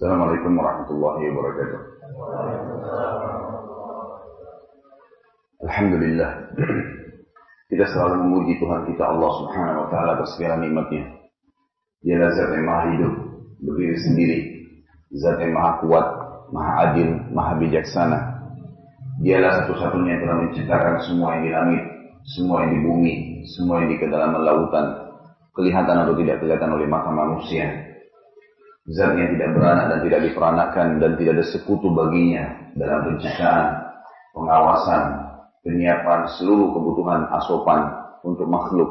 Assalamualaikum warahmatullahi wabarakatuh. Alhamdulillah. Kita selalu memuji Tuhan kita Allah Subhanahu wa taala atas segala nikmatnya. Dialah zat yang maha hidup, berdiri sendiri, zat yang maha kuat, maha adil, maha bijaksana. Dialah satu-satunya yang telah menciptakan semua yang di langit, semua yang di bumi, semua yang di kedalaman lautan, kelihatan atau tidak kelihatan oleh mata manusia. Zat yang tidak beranak dan tidak diperanakan dan tidak ada sekutu baginya dalam penciptaan, pengawasan, penyiapan seluruh kebutuhan asopan untuk makhluk,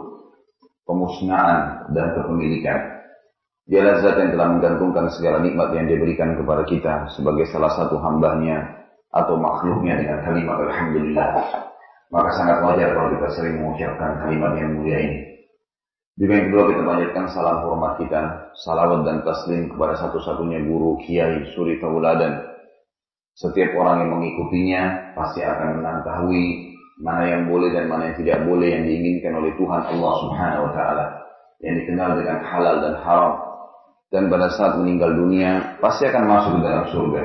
pemusnahan dan kepemilikan. Dialah zat yang telah menggantungkan segala nikmat yang diberikan kepada kita sebagai salah satu hambanya atau makhluknya dengan kalimat Alhamdulillah. Maka sangat wajar kalau kita sering mengucapkan kalimat yang mulia ini. Yang kedua kita panjatkan salam hormat kita, salawat dan taslim kepada satu-satunya guru Kiai Suri Tauladan. Setiap orang yang mengikutinya pasti akan mengetahui mana yang boleh dan mana yang tidak boleh yang diinginkan oleh Tuhan Allah Subhanahu wa taala yang dikenal dengan halal dan haram dan pada saat meninggal dunia pasti akan masuk ke dalam surga.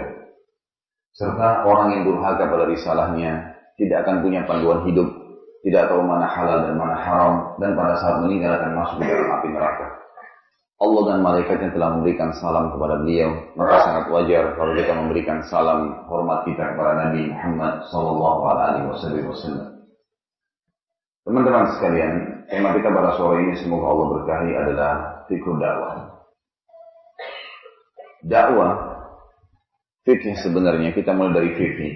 Serta orang yang durhaka pada risalahnya tidak akan punya panduan hidup, tidak tahu mana halal dan mana haram, dan pada saat meninggal akan masuk ke dalam api neraka. Allah dan malaikatnya telah memberikan salam kepada beliau, maka sangat wajar kalau kita memberikan salam hormat kita kepada Nabi Muhammad Sallallahu Alaihi Wasallam. Teman-teman sekalian, tema kita pada sore ini semoga Allah berkahi adalah fikir dakwah. Dakwah, fikih sebenarnya kita mulai dari fikih.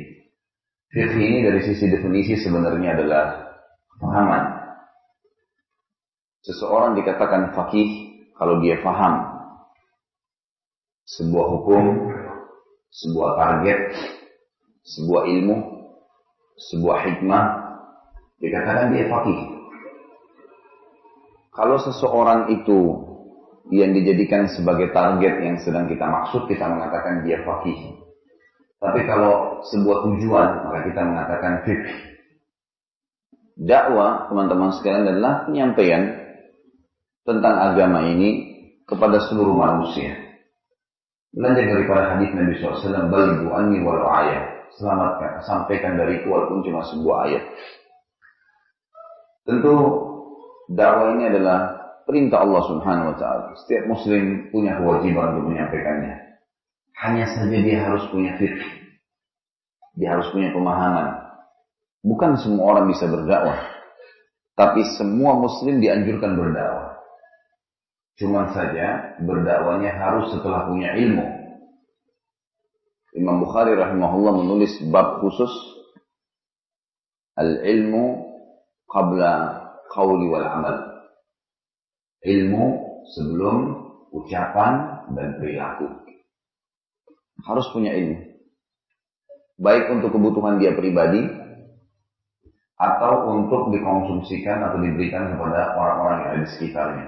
Fikih ini dari sisi definisi sebenarnya adalah pemahaman. Seseorang dikatakan fakih kalau dia faham sebuah hukum, sebuah target, sebuah ilmu, sebuah hikmah, dikatakan dia fakih. Kalau seseorang itu yang dijadikan sebagai target yang sedang kita maksud, kita mengatakan dia fakih. Tapi kalau sebuah tujuan, maka kita mengatakan fikih. Dakwah, teman-teman sekalian, adalah penyampaian tentang agama ini kepada seluruh manusia. Belajar daripada hadis Nabi SAW, Balibu anni wal ayat. Selamatkan, sampaikan dariku walaupun cuma sebuah ayat. Tentu dakwah ini adalah perintah Allah Subhanahu wa taala. Setiap muslim punya kewajiban untuk menyampaikannya. Hanya saja dia harus punya fikih. Dia harus punya pemahaman. Bukan semua orang bisa berdakwah. Tapi semua muslim dianjurkan berdakwah. Cuma saja berdakwanya harus setelah punya ilmu. Imam Bukhari rahimahullah menulis bab khusus Al-ilmu qabla qawli wal amal. Ilmu sebelum ucapan dan perilaku harus punya ilmu. Baik untuk kebutuhan dia pribadi, atau untuk dikonsumsikan atau diberikan kepada orang-orang yang ada di sekitarnya.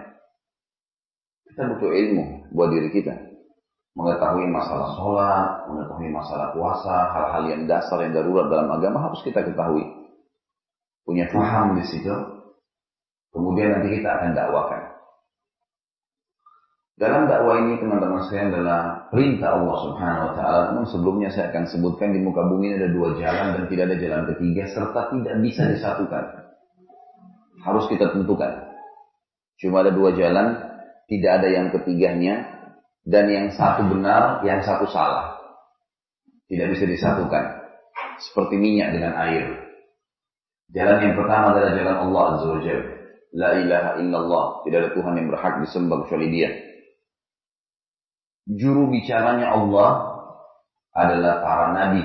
Kita butuh ilmu buat diri kita. Mengetahui masalah sholat, mengetahui masalah puasa, hal-hal yang dasar yang darurat dalam agama harus kita ketahui. Punya paham di situ. Kemudian nanti kita akan dakwakan. Dalam dakwah ini teman-teman sekalian adalah perintah Allah Subhanahu wa taala. Namun sebelumnya saya akan sebutkan di muka bumi ini ada dua jalan dan tidak ada jalan ketiga serta tidak bisa disatukan. Harus kita tentukan. Cuma ada dua jalan, tidak ada yang ketiganya dan yang satu benar, yang satu salah. Tidak bisa disatukan. Seperti minyak dengan air. Jalan yang pertama adalah jalan Allah Azza wa. La ilaha illallah. Tidak ada Tuhan yang berhak disembah kecuali Dia juru bicaranya Allah adalah para nabi.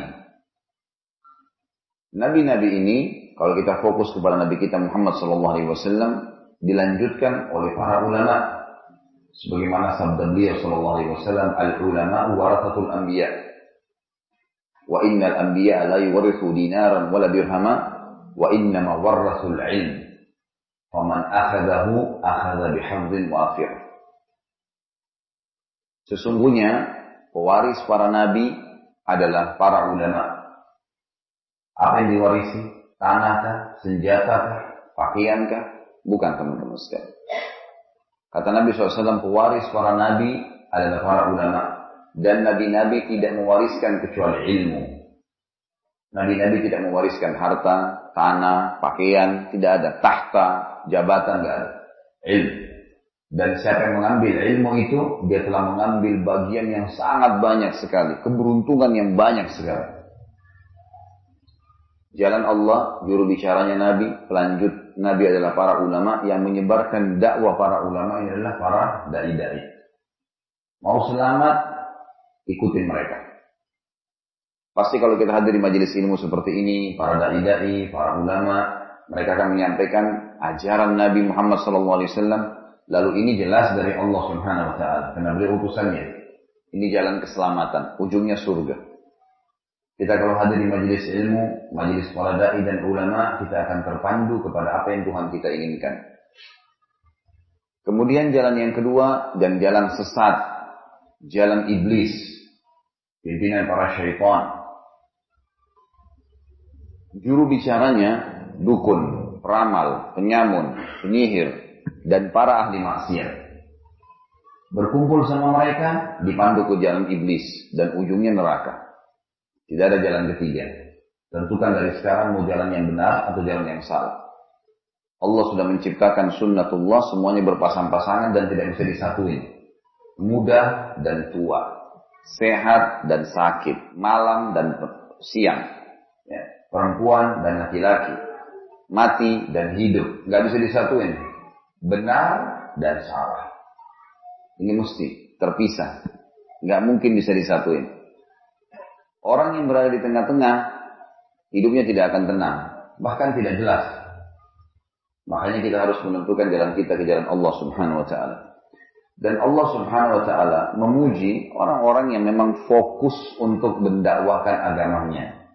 Nabi-nabi ini, kalau kita fokus kepada Nabi kita Muhammad SAW, dilanjutkan oleh para ulama. Sebagaimana sabda beliau SAW, Al-ulama warathatul anbiya. Wa innal anbiya la yuwarithu dinaran wala dirhama, wa innama warrathul ilm. Faman akhadahu akhadha bihadzin wafir. Sesungguhnya pewaris para nabi adalah para ulama. Apa yang diwarisi? Tanah Senjata Pakaian kah? Bukan teman-teman sekalian. Kata Nabi SAW, pewaris para nabi adalah para ulama. Dan nabi-nabi tidak mewariskan kecuali ilmu. Nabi-nabi tidak mewariskan harta, tanah, pakaian, tidak ada. Tahta, jabatan, tidak ada. Ilmu. Dan siapa yang mengambil ilmu itu, dia telah mengambil bagian yang sangat banyak sekali. Keberuntungan yang banyak sekali. Jalan Allah, juru bicaranya Nabi, pelanjut Nabi adalah para ulama yang menyebarkan dakwah para ulama adalah para dai-dai. Mau selamat, ikutin mereka. Pasti kalau kita hadir di majelis ilmu seperti ini, para dai-dai, para ulama, mereka akan menyampaikan ajaran Nabi Muhammad SAW. Lalu ini jelas dari Allah Subhanahu Wa Taala karena beliau utusannya. Ini jalan keselamatan, ujungnya surga. Kita kalau hadir di majelis ilmu, majelis para dai dan ulama, kita akan terpandu kepada apa yang Tuhan kita inginkan. Kemudian jalan yang kedua dan jalan sesat, jalan iblis, pimpinan para syaitan. Juru bicaranya dukun, peramal, penyamun, penyihir, dan para ahli maksiat. Berkumpul sama mereka, dipandu ke jalan iblis dan ujungnya neraka. Tidak ada jalan ketiga. Tentukan dari sekarang mau jalan yang benar atau jalan yang salah. Allah sudah menciptakan sunnatullah semuanya berpasang-pasangan dan tidak bisa disatuin. Muda dan tua. Sehat dan sakit. Malam dan siang. Ya. Perempuan dan laki-laki. Mati dan hidup. Gak bisa disatuin. Benar dan salah. Ini mesti terpisah. Gak mungkin bisa disatuin. Orang yang berada di tengah-tengah, hidupnya tidak akan tenang, bahkan tidak jelas. Makanya kita harus menentukan jalan kita ke jalan Allah Subhanahu wa taala. Dan Allah Subhanahu wa taala memuji orang-orang yang memang fokus untuk mendakwahkan agamanya.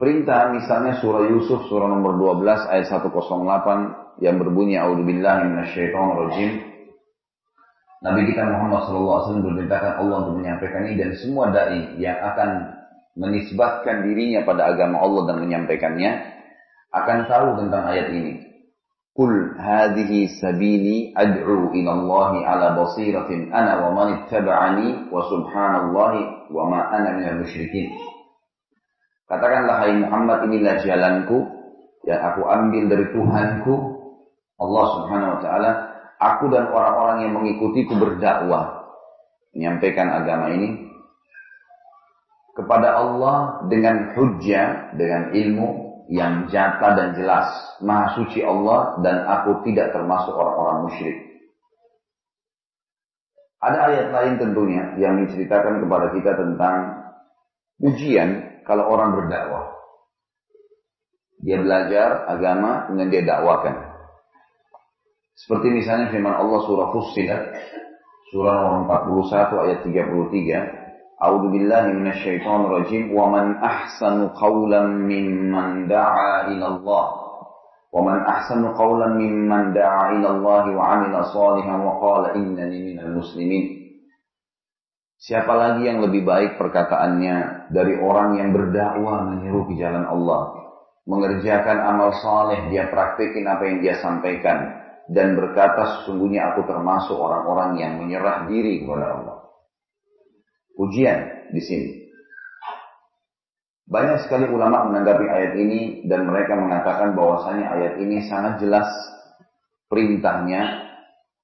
Perintah misalnya surah Yusuf surah nomor 12 ayat 108 yang berbunyi a'udzubillahi minasyaitonirrajim Nabi kita Muhammad SAW bermintakan Allah untuk menyampaikan ini dan semua dai yang akan menisbatkan dirinya pada agama Allah dan menyampaikannya akan tahu tentang ayat ini. Kul hadhihi sabili ad'u ila Allah ala basiratin ana wa man ittaba'ani wa subhanallahi wa ma ana minal musyrikin. Katakanlah hai Muhammad inilah jalanku yang aku ambil dari Tuhanku Allah Subhanahu wa taala aku dan orang-orang yang mengikutiku berdakwah menyampaikan agama ini kepada Allah dengan hujjah, dengan ilmu yang jata dan jelas. Maha suci Allah dan aku tidak termasuk orang-orang musyrik. Ada ayat lain tentunya yang menceritakan kepada kita tentang ujian kalau orang berdakwah. Dia belajar agama, kemudian dia dakwakan. Seperti misalnya firman Allah surah Fussilat, surah nomor 41 ayat 33. A'udzu billahi minasyaitonir rajim wa man ahsanu qawlan mimman da'a ila Allah wa man ahsanu qawlan mimman da'a ila Allah wa 'amila salihan wa qala innani minal muslimin. Siapa lagi yang lebih baik perkataannya dari orang yang berdakwah menyeru ke jalan Allah, mengerjakan amal saleh, dia praktekin apa yang dia sampaikan, dan berkata sesungguhnya aku termasuk orang-orang yang menyerah diri kepada Allah. Ujian di sini. Banyak sekali ulama menanggapi ayat ini dan mereka mengatakan bahwasanya ayat ini sangat jelas perintahnya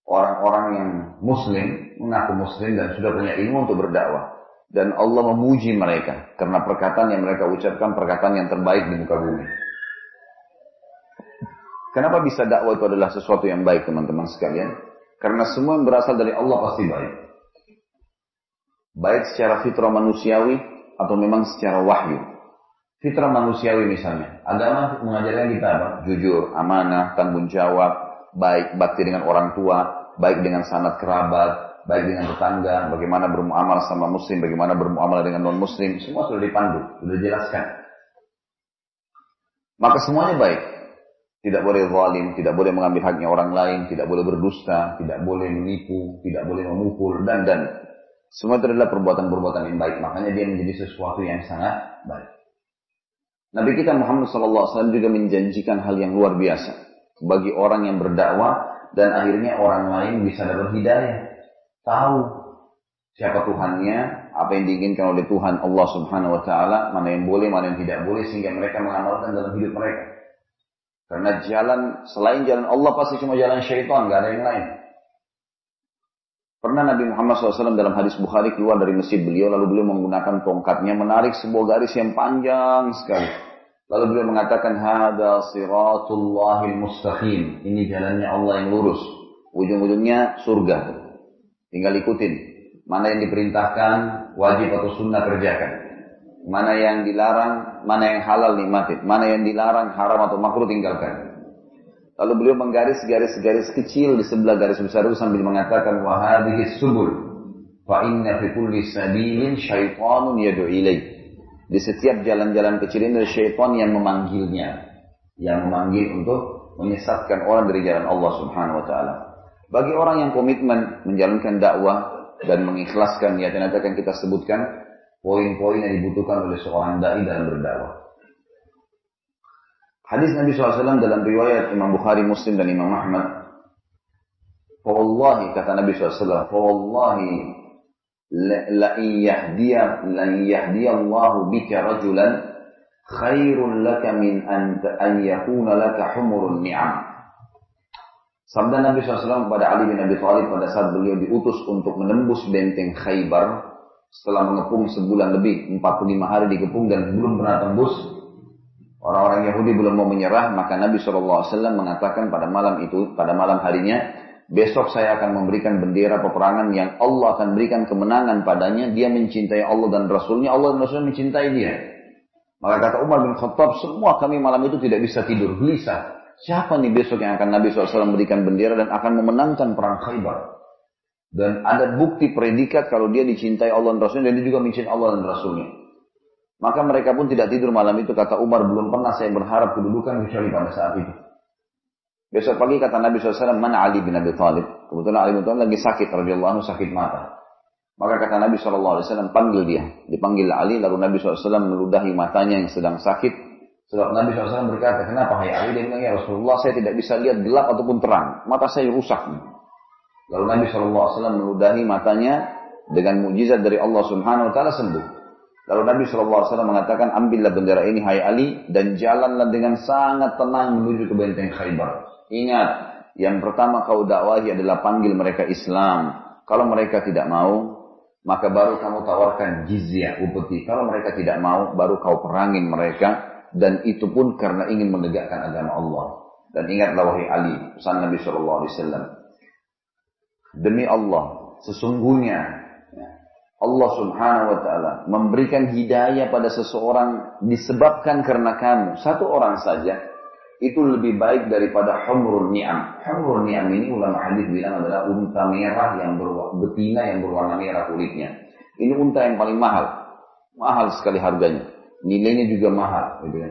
orang-orang yang muslim, mengaku muslim dan sudah punya ilmu untuk berdakwah. Dan Allah memuji mereka karena perkataan yang mereka ucapkan perkataan yang terbaik di muka bumi. Kenapa bisa dakwah itu adalah sesuatu yang baik teman-teman sekalian? Karena semua yang berasal dari Allah pasti baik. Baik secara fitrah manusiawi atau memang secara wahyu. Fitrah manusiawi misalnya. Agama mengajarkan kita apa? Jujur, amanah, tanggung jawab, baik bakti dengan orang tua, baik dengan sanat kerabat, baik dengan tetangga, bagaimana bermuamalah sama muslim, bagaimana bermuamalah dengan non muslim, semua sudah dipandu, sudah dijelaskan. Maka semuanya baik. Tidak boleh zalim, tidak boleh mengambil haknya orang lain, tidak boleh berdusta, tidak boleh menipu, tidak boleh memukul, dan dan. Semua itu adalah perbuatan-perbuatan yang baik. Makanya dia menjadi sesuatu yang sangat baik. Nabi kita Muhammad SAW juga menjanjikan hal yang luar biasa. Bagi orang yang berdakwah dan akhirnya orang lain bisa dapat hidayah. Tahu siapa Tuhannya, apa yang diinginkan oleh Tuhan Allah Subhanahu wa taala, mana yang boleh, mana yang tidak boleh sehingga mereka mengamalkan dalam hidup mereka. Karena jalan selain jalan Allah pasti cuma jalan syaitan, nggak ada yang lain. Pernah Nabi Muhammad SAW dalam hadis Bukhari keluar dari masjid beliau, lalu beliau menggunakan tongkatnya menarik sebuah garis yang panjang sekali. Lalu beliau mengatakan, Hada siratullahil mustaqim. Ini jalannya Allah yang lurus. Ujung-ujungnya surga. Tinggal ikutin. Mana yang diperintahkan, wajib atau sunnah kerjakan. Mana yang dilarang, mana yang halal nikmatin. Mana yang dilarang, haram atau makruh tinggalkan. Lalu beliau menggaris garis-garis kecil di sebelah garis besar itu sambil mengatakan wahadihi subul fa inna fi kulli sabilin syaitanun yad'u ilaih. Di setiap jalan-jalan kecil ini ada syaitan yang memanggilnya, yang memanggil untuk menyesatkan orang dari jalan Allah Subhanahu wa taala. Bagi orang yang komitmen menjalankan dakwah dan mengikhlaskan niat nanti akan kita sebutkan poin-poin yang dibutuhkan oleh seorang dai dalam berdakwah. Hadis Nabi SAW dalam riwayat Imam Bukhari, Muslim dan Imam Ahmad. Fawallahi kata Nabi SAW, Fawallahi la yahdiya la yahdiya Allah bika rajulan khairun laka min an, an yakuna laka humurun ni'am. Sabda Nabi SAW kepada Ali bin Abi Thalib pada saat beliau diutus untuk menembus benteng Khaybar setelah mengepung sebulan lebih 45 hari dikepung dan belum pernah tembus Orang-orang Yahudi belum mau menyerah, maka Nabi SAW mengatakan pada malam itu, pada malam harinya, besok saya akan memberikan bendera peperangan yang Allah akan berikan kemenangan padanya. Dia mencintai Allah dan Rasulnya, Allah dan Rasulnya mencintai dia. Maka kata Umar bin Khattab, semua kami malam itu tidak bisa tidur, gelisah. Siapa nih besok yang akan Nabi SAW berikan bendera dan akan memenangkan perang Khaybar? Dan ada bukti predikat kalau dia dicintai Allah dan Rasulnya, dan dia juga mencintai Allah dan Rasulnya. Maka mereka pun tidak tidur malam itu. Kata Umar, belum pernah saya berharap kedudukan kecuali pada saat itu. Besok pagi kata Nabi SAW, mana Ali bin Abi Thalib? Kebetulan Ali bin Thalib lagi sakit, radhiyallahu anhu sakit mata. Maka kata Nabi SAW, panggil dia. Dipanggil Ali, lalu Nabi SAW meludahi matanya yang sedang sakit. Sebab Nabi SAW berkata, kenapa hai Ali? Dia bilang, ya Rasulullah, saya tidak bisa lihat gelap ataupun terang. Mata saya rusak. Lalu Nabi SAW meludahi matanya dengan mujizat dari Allah Subhanahu Wa Taala sembuh. Lalu Nabi SAW mengatakan, ambillah bendera ini hai Ali dan jalanlah dengan sangat tenang menuju ke benteng Khaybar. Ingat, yang pertama kau dakwahi adalah panggil mereka Islam. Kalau mereka tidak mau, maka baru kamu tawarkan jizyah, upeti. Kalau mereka tidak mau, baru kau perangin mereka. Dan itu pun karena ingin menegakkan agama Allah. Dan ingatlah wahai Ali, pesan Nabi SAW. Demi Allah, sesungguhnya Allah subhanahu wa ta'ala memberikan hidayah pada seseorang disebabkan karena kamu. Satu orang saja itu lebih baik daripada humrul ni'am. Humrul ni'am ini ulama hadis bilang adalah unta merah yang berwarna, betina yang berwarna merah kulitnya. Ini unta yang paling mahal. Mahal sekali harganya. Nilainya juga mahal. Gitu ya.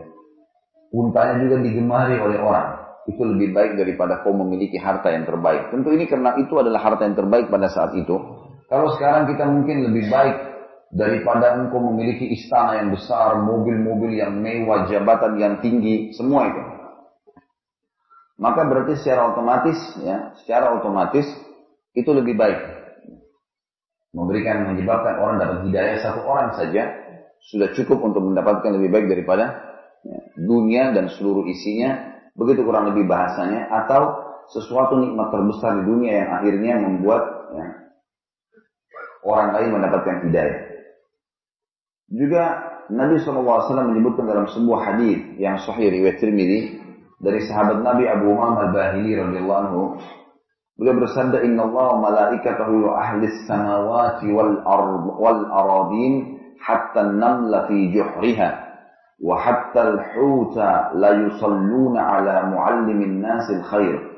Untanya juga digemari oleh orang. Itu lebih baik daripada kau memiliki harta yang terbaik. Tentu ini karena itu adalah harta yang terbaik pada saat itu kalau sekarang kita mungkin lebih baik daripada engkau memiliki istana yang besar, mobil-mobil yang mewah, jabatan yang tinggi, semua itu. Maka berarti secara otomatis, ya, secara otomatis itu lebih baik. Memberikan, menyebabkan orang dapat hidayah satu orang saja sudah cukup untuk mendapatkan lebih baik daripada ya, dunia dan seluruh isinya. Begitu kurang lebih bahasanya atau sesuatu nikmat terbesar di dunia yang akhirnya membuat ya, orang lain mendapatkan hidayah. Juga Nabi SAW menyebutkan dalam sebuah hadis yang sahih riwayat Tirmidzi dari sahabat Nabi Abu Umam al-Bahili radhiyallahu anhu beliau bersabda inna Allah malaikatahu ahli samawati wal wal aradin hatta namla fi juhriha hatta al-huta la yusalluna ala muallimin nasil khair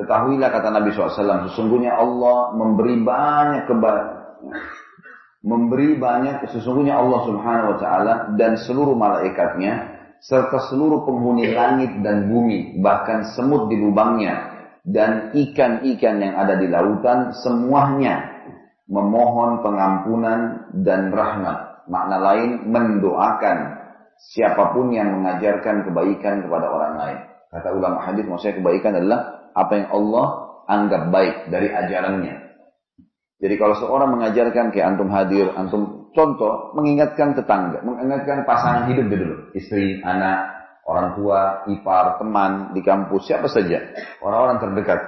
Ketahuilah kata Nabi SAW, sesungguhnya Allah memberi banyak kebaikan. Memberi banyak, sesungguhnya Allah Subhanahu Wa Taala dan seluruh malaikatnya serta seluruh penghuni langit dan bumi, bahkan semut di lubangnya dan ikan-ikan yang ada di lautan, semuanya memohon pengampunan dan rahmat. Makna lain mendoakan siapa pun yang mengajarkan kebaikan kepada orang lain. Kata ulama hadis maksudnya kebaikan adalah apa yang Allah anggap baik dari ajarannya. Jadi kalau seorang mengajarkan kayak antum hadir, antum contoh, mengingatkan tetangga, mengingatkan pasangan hidup dulu, istri, anak, orang tua, ipar, teman di kampus, siapa saja, orang-orang terdekat.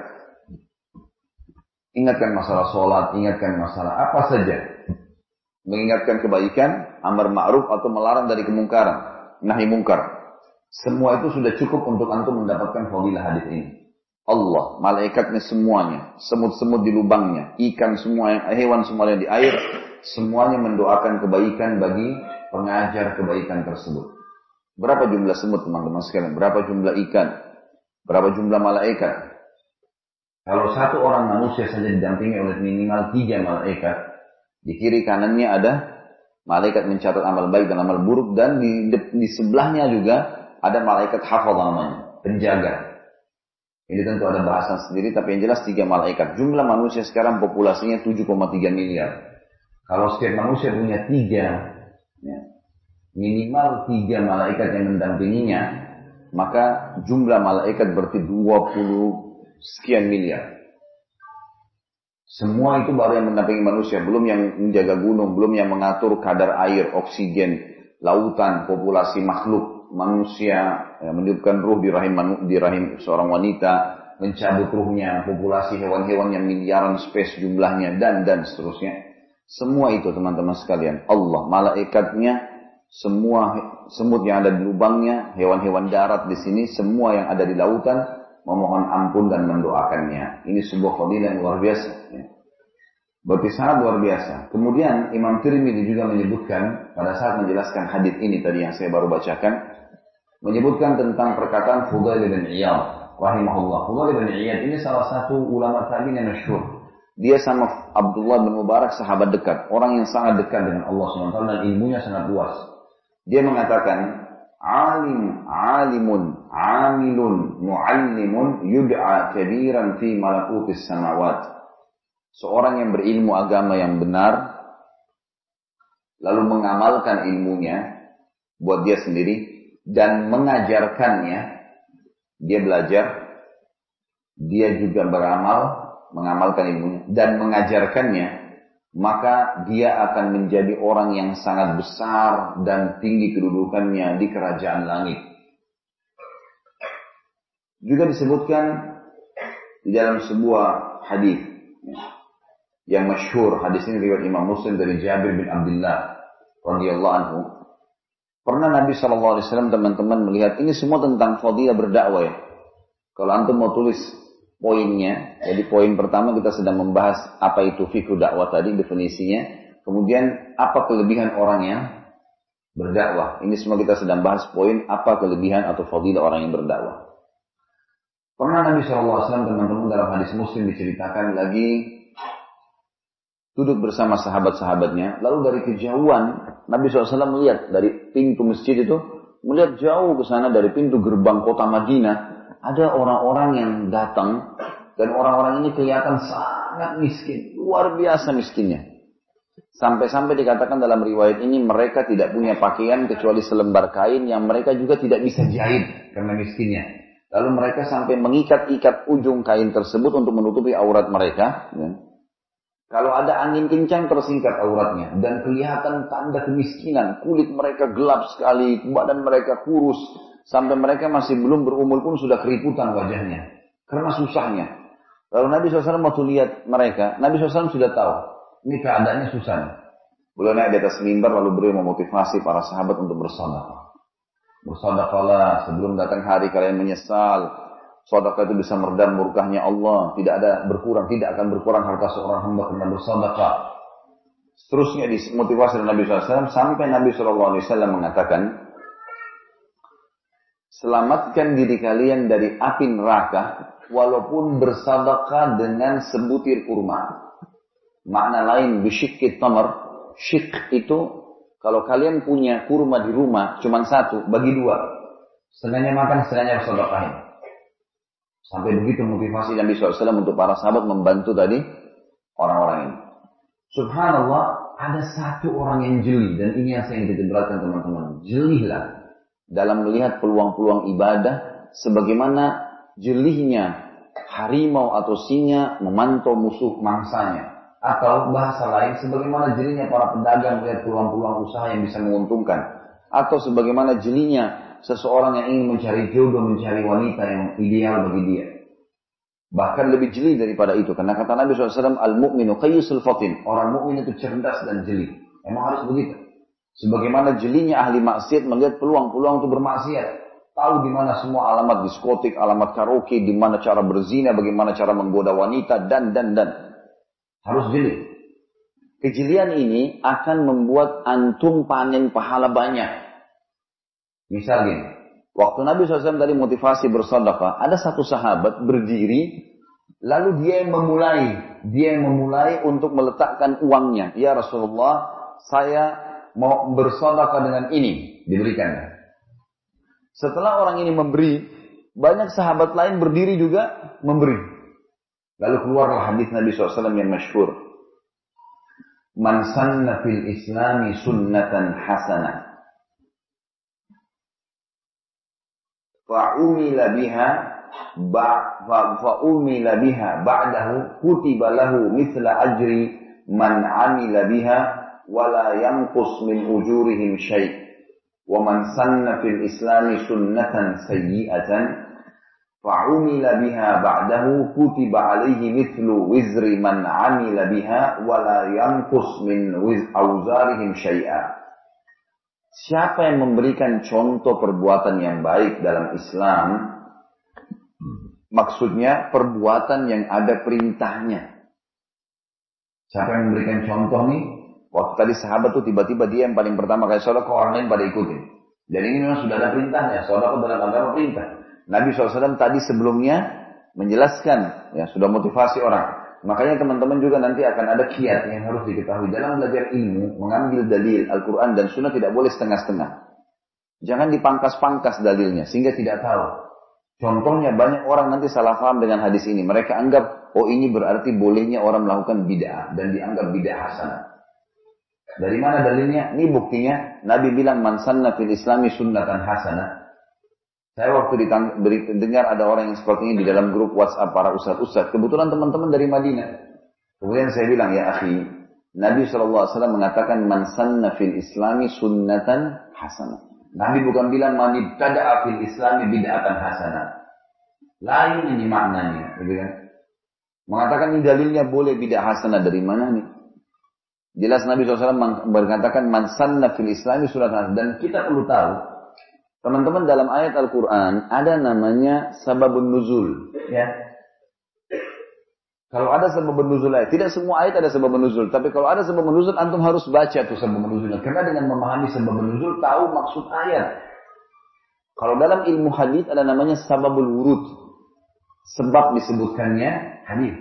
Ingatkan masalah sholat, ingatkan masalah apa saja. Mengingatkan kebaikan, amar ma'ruf atau melarang dari kemungkaran, nahi mungkar. Semua itu sudah cukup untuk antum mendapatkan fadilah hadis ini. Allah, malaikatnya semuanya, semut-semut di lubangnya, ikan semua yang hewan semua yang di air, semuanya mendoakan kebaikan bagi pengajar kebaikan tersebut. Berapa jumlah semut teman-teman sekalian? Berapa jumlah ikan? Berapa jumlah malaikat? Kalau satu orang manusia saja didampingi oleh minimal tiga malaikat, di kiri kanannya ada malaikat mencatat amal baik dan amal buruk dan di, di sebelahnya juga ada malaikat hafal namanya, penjaga. Ini tentu ada bahasan sendiri, tapi yang jelas tiga malaikat. Jumlah manusia sekarang populasinya 7,3 miliar. Kalau setiap manusia punya tiga, ya, minimal tiga malaikat yang mendampinginya, maka jumlah malaikat berarti 20 sekian miliar. Semua itu baru yang mendampingi manusia, belum yang menjaga gunung, belum yang mengatur kadar air, oksigen, lautan, populasi makhluk, manusia ya, menghidupkan ruh di rahim di rahim seorang wanita, mencabut ruhnya, populasi hewan-hewan yang miliaran space jumlahnya dan dan seterusnya. Semua itu teman-teman sekalian, Allah, malaikatnya, semua semut yang ada di lubangnya, hewan-hewan darat di sini, semua yang ada di lautan memohon ampun dan mendoakannya. Ini sebuah fadilah yang luar biasa. Ya. Berarti sangat luar biasa. Kemudian Imam Tirmidzi juga menyebutkan pada saat menjelaskan hadis ini tadi yang saya baru bacakan, menyebutkan tentang perkataan Fudail bin Iyad rahimahullah. Fudail bin Iyad ini salah satu ulama tabi'in yang masyhur. Dia sama Abdullah bin Mubarak sahabat dekat, orang yang sangat dekat dengan Allah SWT dan ilmunya sangat luas. Dia mengatakan, alim alimun amilun muallimun yud'a kabiran fi malakutis samawat. Seorang yang berilmu agama yang benar, lalu mengamalkan ilmunya buat dia sendiri, dan mengajarkannya, dia belajar, dia juga beramal, mengamalkan ilmunya, dan mengajarkannya, maka dia akan menjadi orang yang sangat besar dan tinggi kedudukannya di kerajaan langit. Juga disebutkan di dalam sebuah hadis yang masyhur hadis ini riwayat Imam Muslim dari Jabir bin Abdullah radhiyallahu anhu Pernah Nabi Wasallam teman-teman melihat ini semua tentang fadilah berdakwah ya. Kalau antum mau tulis poinnya, jadi poin pertama kita sedang membahas apa itu fikih dakwah tadi definisinya, kemudian apa kelebihan orang yang berdakwah. Ini semua kita sedang bahas poin apa kelebihan atau fadilah orang yang berdakwah. Pernah Nabi Wasallam teman-teman dalam hadis Muslim diceritakan lagi duduk bersama sahabat-sahabatnya, lalu dari kejauhan Nabi SAW melihat dari pintu masjid itu, melihat jauh ke sana dari pintu gerbang kota Madinah, ada orang-orang yang datang dan orang-orang ini kelihatan sangat miskin, luar biasa miskinnya. Sampai-sampai dikatakan dalam riwayat ini mereka tidak punya pakaian kecuali selembar kain yang mereka juga tidak bisa jahit karena miskinnya. Lalu mereka sampai mengikat-ikat ujung kain tersebut untuk menutupi aurat mereka. Ya kalau ada angin kencang tersingkat auratnya dan kelihatan tanda kemiskinan, kulit mereka gelap sekali, badan mereka kurus, sampai mereka masih belum berumur pun sudah keriputan wajahnya karena susahnya. Lalu Nabi SAW waktu lihat mereka, Nabi SAW sudah tahu ini keadaannya susah. Beliau naik di atas mimbar lalu beliau memotivasi para sahabat untuk bersedekah. Bersedekahlah sebelum datang hari kalian menyesal, Sedekah itu bisa meredam murkahnya Allah. Tidak ada berkurang, tidak akan berkurang harta seorang hamba karena bersedekah. Seterusnya dimotivasi oleh Nabi SAW sampai Nabi SAW mengatakan, Selamatkan diri kalian dari api neraka walaupun bersedekah dengan sebutir kurma. Makna lain bisyikit tamar, syik itu kalau kalian punya kurma di rumah cuma satu, bagi dua. Setengahnya makan, setengahnya bersedekahin. Sampai begitu motivasi Nabi SAW untuk para sahabat membantu tadi orang-orang ini. Subhanallah, ada satu orang yang jeli dan ini yang saya ingin beratkan teman-teman. Jelilah dalam melihat peluang-peluang ibadah sebagaimana jelihnya harimau atau singa memantau musuh mangsanya. Atau bahasa lain, sebagaimana jelinya para pedagang melihat peluang-peluang usaha yang bisa menguntungkan. Atau sebagaimana jelinya seseorang yang ingin mencari jodoh, mencari wanita yang ideal bagi dia. Bahkan lebih jeli daripada itu. Karena kata Nabi SAW, Al-mu'minu qayyusul fatin. Orang mukmin itu cerdas dan jeli. Emang harus begitu. Sebagaimana jelinya ahli maksiat melihat peluang-peluang untuk bermaksiat. Tahu di mana semua alamat diskotik, alamat karaoke, di mana cara berzina, bagaimana cara menggoda wanita, dan, dan, dan. Harus jeli. Kejelian ini akan membuat antum panen pahala banyak. Misalnya, waktu Nabi SAW tadi motivasi bersedekah, ada satu sahabat berdiri, lalu dia yang memulai, dia yang memulai untuk meletakkan uangnya. Ya Rasulullah, saya mau bersedekah dengan ini, diberikan. Setelah orang ini memberi, banyak sahabat lain berdiri juga memberi. Lalu keluarlah hadis Nabi SAW yang masyhur. Man sanna fil islami sunnatan hasanah. Fa'umila biha fa'umila biha ba'dahu kutiba lahu mithla ajri man amila biha wala yanqus min ujurihim syai' wa man sanna fil islami sunnatan sayyi'atan fa'umila biha ba'dahu kutiba alaihi mithlu wizri man amila biha wa la yanqus min wiz auzarihim syai'a. Siapa yang memberikan contoh perbuatan yang baik dalam Islam? Maksudnya perbuatan yang ada perintahnya. Siapa yang memberikan contoh nih? Waktu tadi sahabat tuh tiba-tiba dia yang paling pertama kayak sholat ke orang lain pada ikutin. Dan ini memang sudah ada perintahnya. Sholat dalam agama perintah. Nabi SAW tadi sebelumnya menjelaskan, ya sudah motivasi orang. Makanya teman-teman juga nanti akan ada kiat yang harus diketahui dalam belajar ilmu, mengambil dalil Al-Quran dan Sunnah tidak boleh setengah-setengah. Jangan dipangkas-pangkas dalilnya sehingga tidak tahu. Contohnya banyak orang nanti salah paham dengan hadis ini. Mereka anggap, oh ini berarti bolehnya orang melakukan bid'ah dan dianggap bid'ah hasanah. Dari mana dalilnya? Ini buktinya Nabi bilang man sanna fil islami sunnatan hasanah saya waktu dengar ada orang yang seperti ini di dalam grup WhatsApp para ustadz-ustadz. Kebetulan teman-teman dari Madinah. Kemudian saya bilang, ya akhi, Nabi SAW mengatakan, Man sanna fil islami sunnatan hasanah. Nabi bukan bilang, Man ibtada'a fil islami bid'atan hasanah. Lain ini maknanya. Gitu kan? Mengatakan ini dalilnya boleh bid'ah hasanah dari mana nih? Jelas Nabi SAW mengatakan, Man sanna fil islami sunnatan Dan kita perlu tahu, Teman-teman dalam ayat Al-Quran ada namanya sababun nuzul. Ya. Kalau ada sababun nuzul ayat, tidak semua ayat ada sababun nuzul. Tapi kalau ada sababun nuzul, antum harus baca tuh sababun nuzulnya. Karena dengan memahami sababun nuzul, tahu maksud ayat. Kalau dalam ilmu hadis ada namanya sababul wurud. Sebab disebutkannya hadis.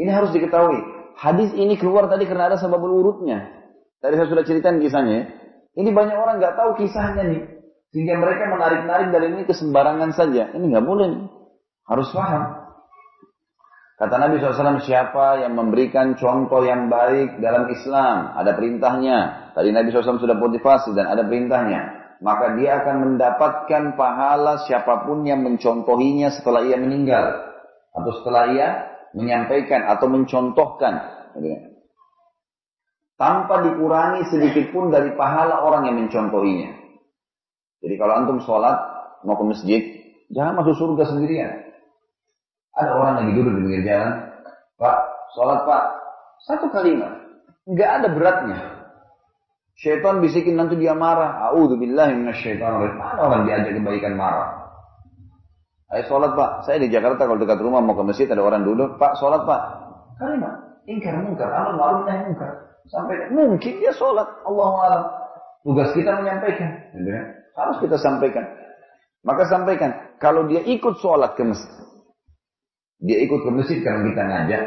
Ini harus diketahui. Hadis ini keluar tadi karena ada sababul wurudnya. Tadi saya sudah ceritakan kisahnya. Ini banyak orang nggak tahu kisahnya nih. Sehingga mereka menarik-narik dari ini kesembarangan saja. Ini nggak boleh. Harus paham. Kata Nabi SAW, siapa yang memberikan contoh yang baik dalam Islam, ada perintahnya. Tadi Nabi SAW sudah motivasi dan ada perintahnya. Maka dia akan mendapatkan pahala siapa pun yang mencontohinya setelah ia meninggal. Atau setelah ia menyampaikan atau mencontohkan. Tanpa dikurangi sedikit pun dari pahala orang yang mencontohinya. Jadi kalau antum sholat, mau ke masjid, jangan masuk surga sendirian. Ada orang lagi duduk di pinggir jalan, Pak, sholat Pak, satu kalimat. Nggak ada beratnya. Syaitan bisikin nanti dia marah. A'udzubillahi minasyaitonir Mana orang diajak kebaikan marah? Ayo sholat Pak. Saya di Jakarta kalau dekat rumah mau ke masjid ada orang duduk. Pak sholat Pak. Kalimat. Ingkar mungkar. Amal ma'ruf nahi mungkar. Sampai mungkin dia sholat. Allah alam. Tugas kita menyampaikan. Harus kita sampaikan. Maka sampaikan, kalau dia ikut sholat ke masjid, dia ikut ke masjid karena kita ngajak,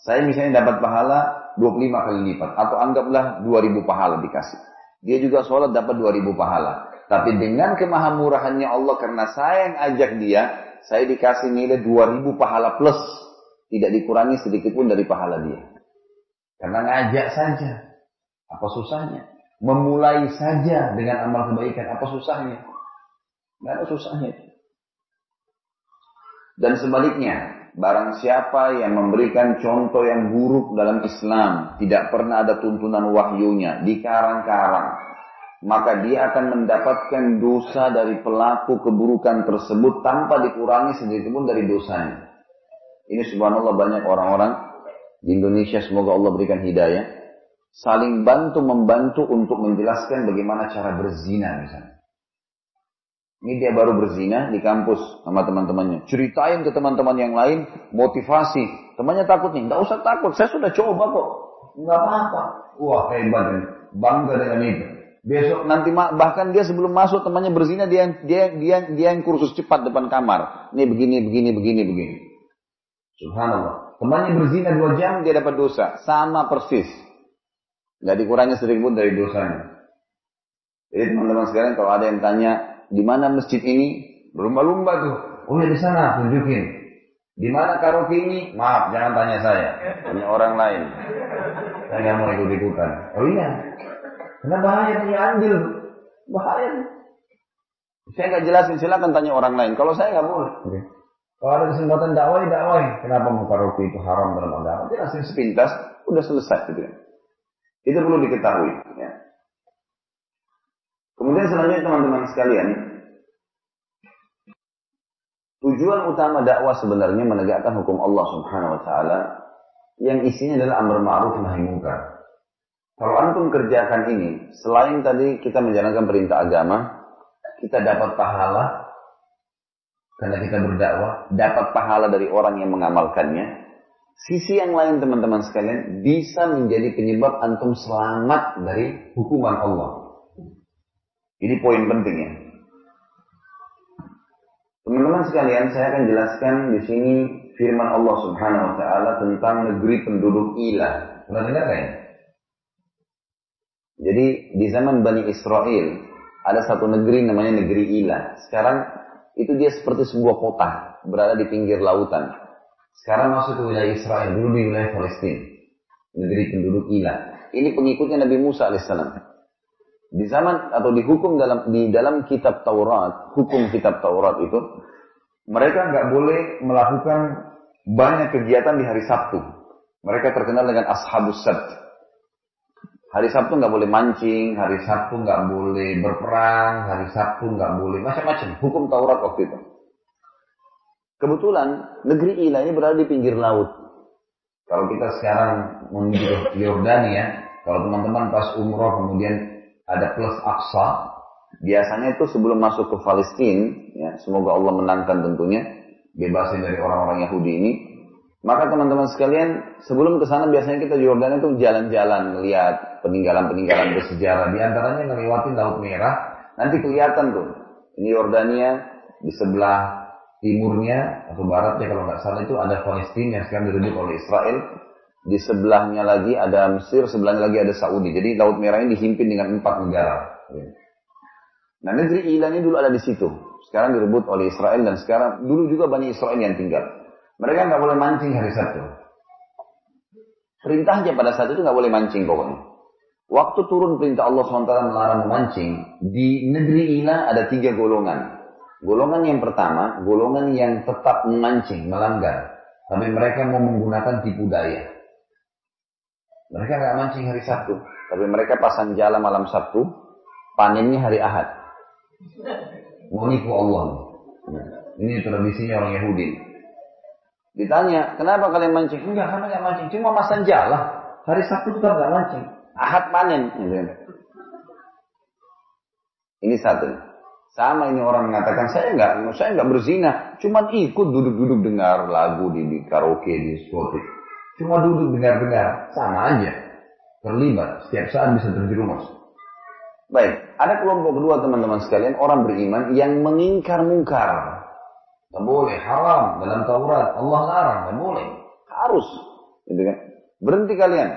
saya misalnya dapat pahala 25 kali lipat, atau anggaplah 2000 pahala dikasih. Dia juga sholat dapat 2000 pahala. Tapi dengan kemahamurahannya Allah karena saya yang ajak dia, saya dikasih nilai 2000 pahala plus. Tidak dikurangi sedikit pun dari pahala dia. Karena ngajak saja. Apa susahnya? Memulai saja dengan amal kebaikan. Apa susahnya? Tidak ada susahnya. Dan sebaliknya, Barang siapa yang memberikan contoh yang buruk dalam Islam, tidak pernah ada tuntunan wahyunya, dikarang-karang, maka dia akan mendapatkan dosa dari pelaku keburukan tersebut tanpa dikurangi sedikit pun dari dosanya. Ini subhanallah banyak orang-orang di Indonesia, semoga Allah berikan hidayah, saling bantu membantu untuk menjelaskan bagaimana cara berzina misalnya. Ini dia baru berzina di kampus sama teman-temannya. Ceritain ke teman-teman yang lain, motivasi. Temannya takut nih, nggak usah takut, saya sudah coba kok. Nggak apa-apa. Wah hebat ini, bangga dengan itu. Besok nanti bahkan dia sebelum masuk temannya berzina dia dia dia dia yang kursus cepat depan kamar. Ini begini begini begini begini. Subhanallah. Temannya berzina dua jam dia dapat dosa sama persis. Nggak dikurangi sedikit pun dari dosanya. Jadi teman-teman sekalian kalau ada yang tanya di mana masjid ini? Berlumba-lumba tuh. Oh ya di sana, tunjukin. Di mana karaoke ini? Maaf, jangan tanya saya. Tanya orang lain. Saya nggak mau ikut ikutan. Oh iya. Karena bahaya punya andil. Bahaya. Saya nggak jelasin, silakan tanya orang lain. Kalau saya nggak boleh. Okay. Kalau ada kesempatan dakwah, dakwah. Kenapa mau karaoke itu haram dalam agama? Jelasin sepintas, udah selesai gitu ya. Itu perlu diketahui. Ya. Kemudian selanjutnya teman-teman sekalian, tujuan utama dakwah sebenarnya menegakkan hukum Allah Subhanahu wa taala yang isinya adalah amar ma'ruf nahi munkar. Kalau antum kerjakan ini, selain tadi kita menjalankan perintah agama, kita dapat pahala karena kita berdakwah, dapat pahala dari orang yang mengamalkannya. Sisi yang lain teman-teman sekalian bisa menjadi penyebab antum selamat dari hukuman Allah. Ini poin penting ya. Teman-teman sekalian, saya akan jelaskan di sini firman Allah Subhanahu wa taala tentang negeri penduduk Ilah. Pernah dengar ya? Jadi di zaman Bani Israel ada satu negeri namanya negeri Ilah. Sekarang itu dia seperti sebuah kota berada di pinggir lautan. Sekarang masuk ke wilayah Israel, dulu di wilayah Palestina. Negeri penduduk Ilah. Ini pengikutnya Nabi Musa alaihissalam di zaman atau dihukum dalam di dalam kitab Taurat, hukum kitab Taurat itu mereka nggak boleh melakukan banyak kegiatan di hari Sabtu. Mereka terkenal dengan ashabus sabt. Hari Sabtu nggak boleh mancing, hari Sabtu nggak boleh berperang, hari Sabtu nggak boleh macam-macam. Hukum Taurat waktu itu. Kebetulan negeri Ilah ini berada di pinggir laut. Kalau kita sekarang menuju Yordania, kalau teman-teman pas umroh kemudian ada plus Aqsa. Biasanya itu sebelum masuk ke Palestina, ya, semoga Allah menangkan tentunya, bebasin dari orang-orang Yahudi ini. Maka teman-teman sekalian, sebelum ke sana biasanya kita di Yordania itu jalan-jalan melihat peninggalan-peninggalan bersejarah. Di antaranya ngelewatin Laut Merah, nanti kelihatan tuh. Ini Yordania di sebelah timurnya atau baratnya kalau nggak salah itu ada Palestina yang sekarang direbut oleh Israel di sebelahnya lagi ada Mesir, sebelahnya lagi ada Saudi. Jadi Laut Merah ini dihimpin dengan empat negara. Nah negeri Ilan ini dulu ada di situ. Sekarang direbut oleh Israel dan sekarang dulu juga banyak Israel yang tinggal. Mereka nggak boleh mancing hari Sabtu. Perintahnya pada saat itu nggak boleh mancing pokoknya. Waktu turun perintah Allah SWT melarang memancing, di negeri Ilan ada tiga golongan. Golongan yang pertama, golongan yang tetap memancing, melanggar. Tapi mereka mau menggunakan tipu daya. Mereka nggak mancing hari Sabtu, tapi mereka pasang jala malam Sabtu, panennya hari Ahad. Mau nipu Allah. Ini tradisinya orang Yahudi. Ditanya, kenapa kalian mancing? Enggak, kami nggak mancing, cuma masang jala. Hari Sabtu kita nggak mancing. Ahad panen. Ini satu. Sama ini orang mengatakan saya nggak, saya nggak berzina, cuma ikut duduk-duduk dengar lagu di, di karaoke di diskotik. Cuma duduk dengar-dengar, sama aja. Terlibat, setiap saat bisa terjerumus. Baik, ada kelompok kedua teman-teman sekalian, orang beriman yang mengingkar mungkar. Tak boleh, haram dalam Taurat. Allah larang, tak boleh. Harus. Gitu kan? Berhenti kalian.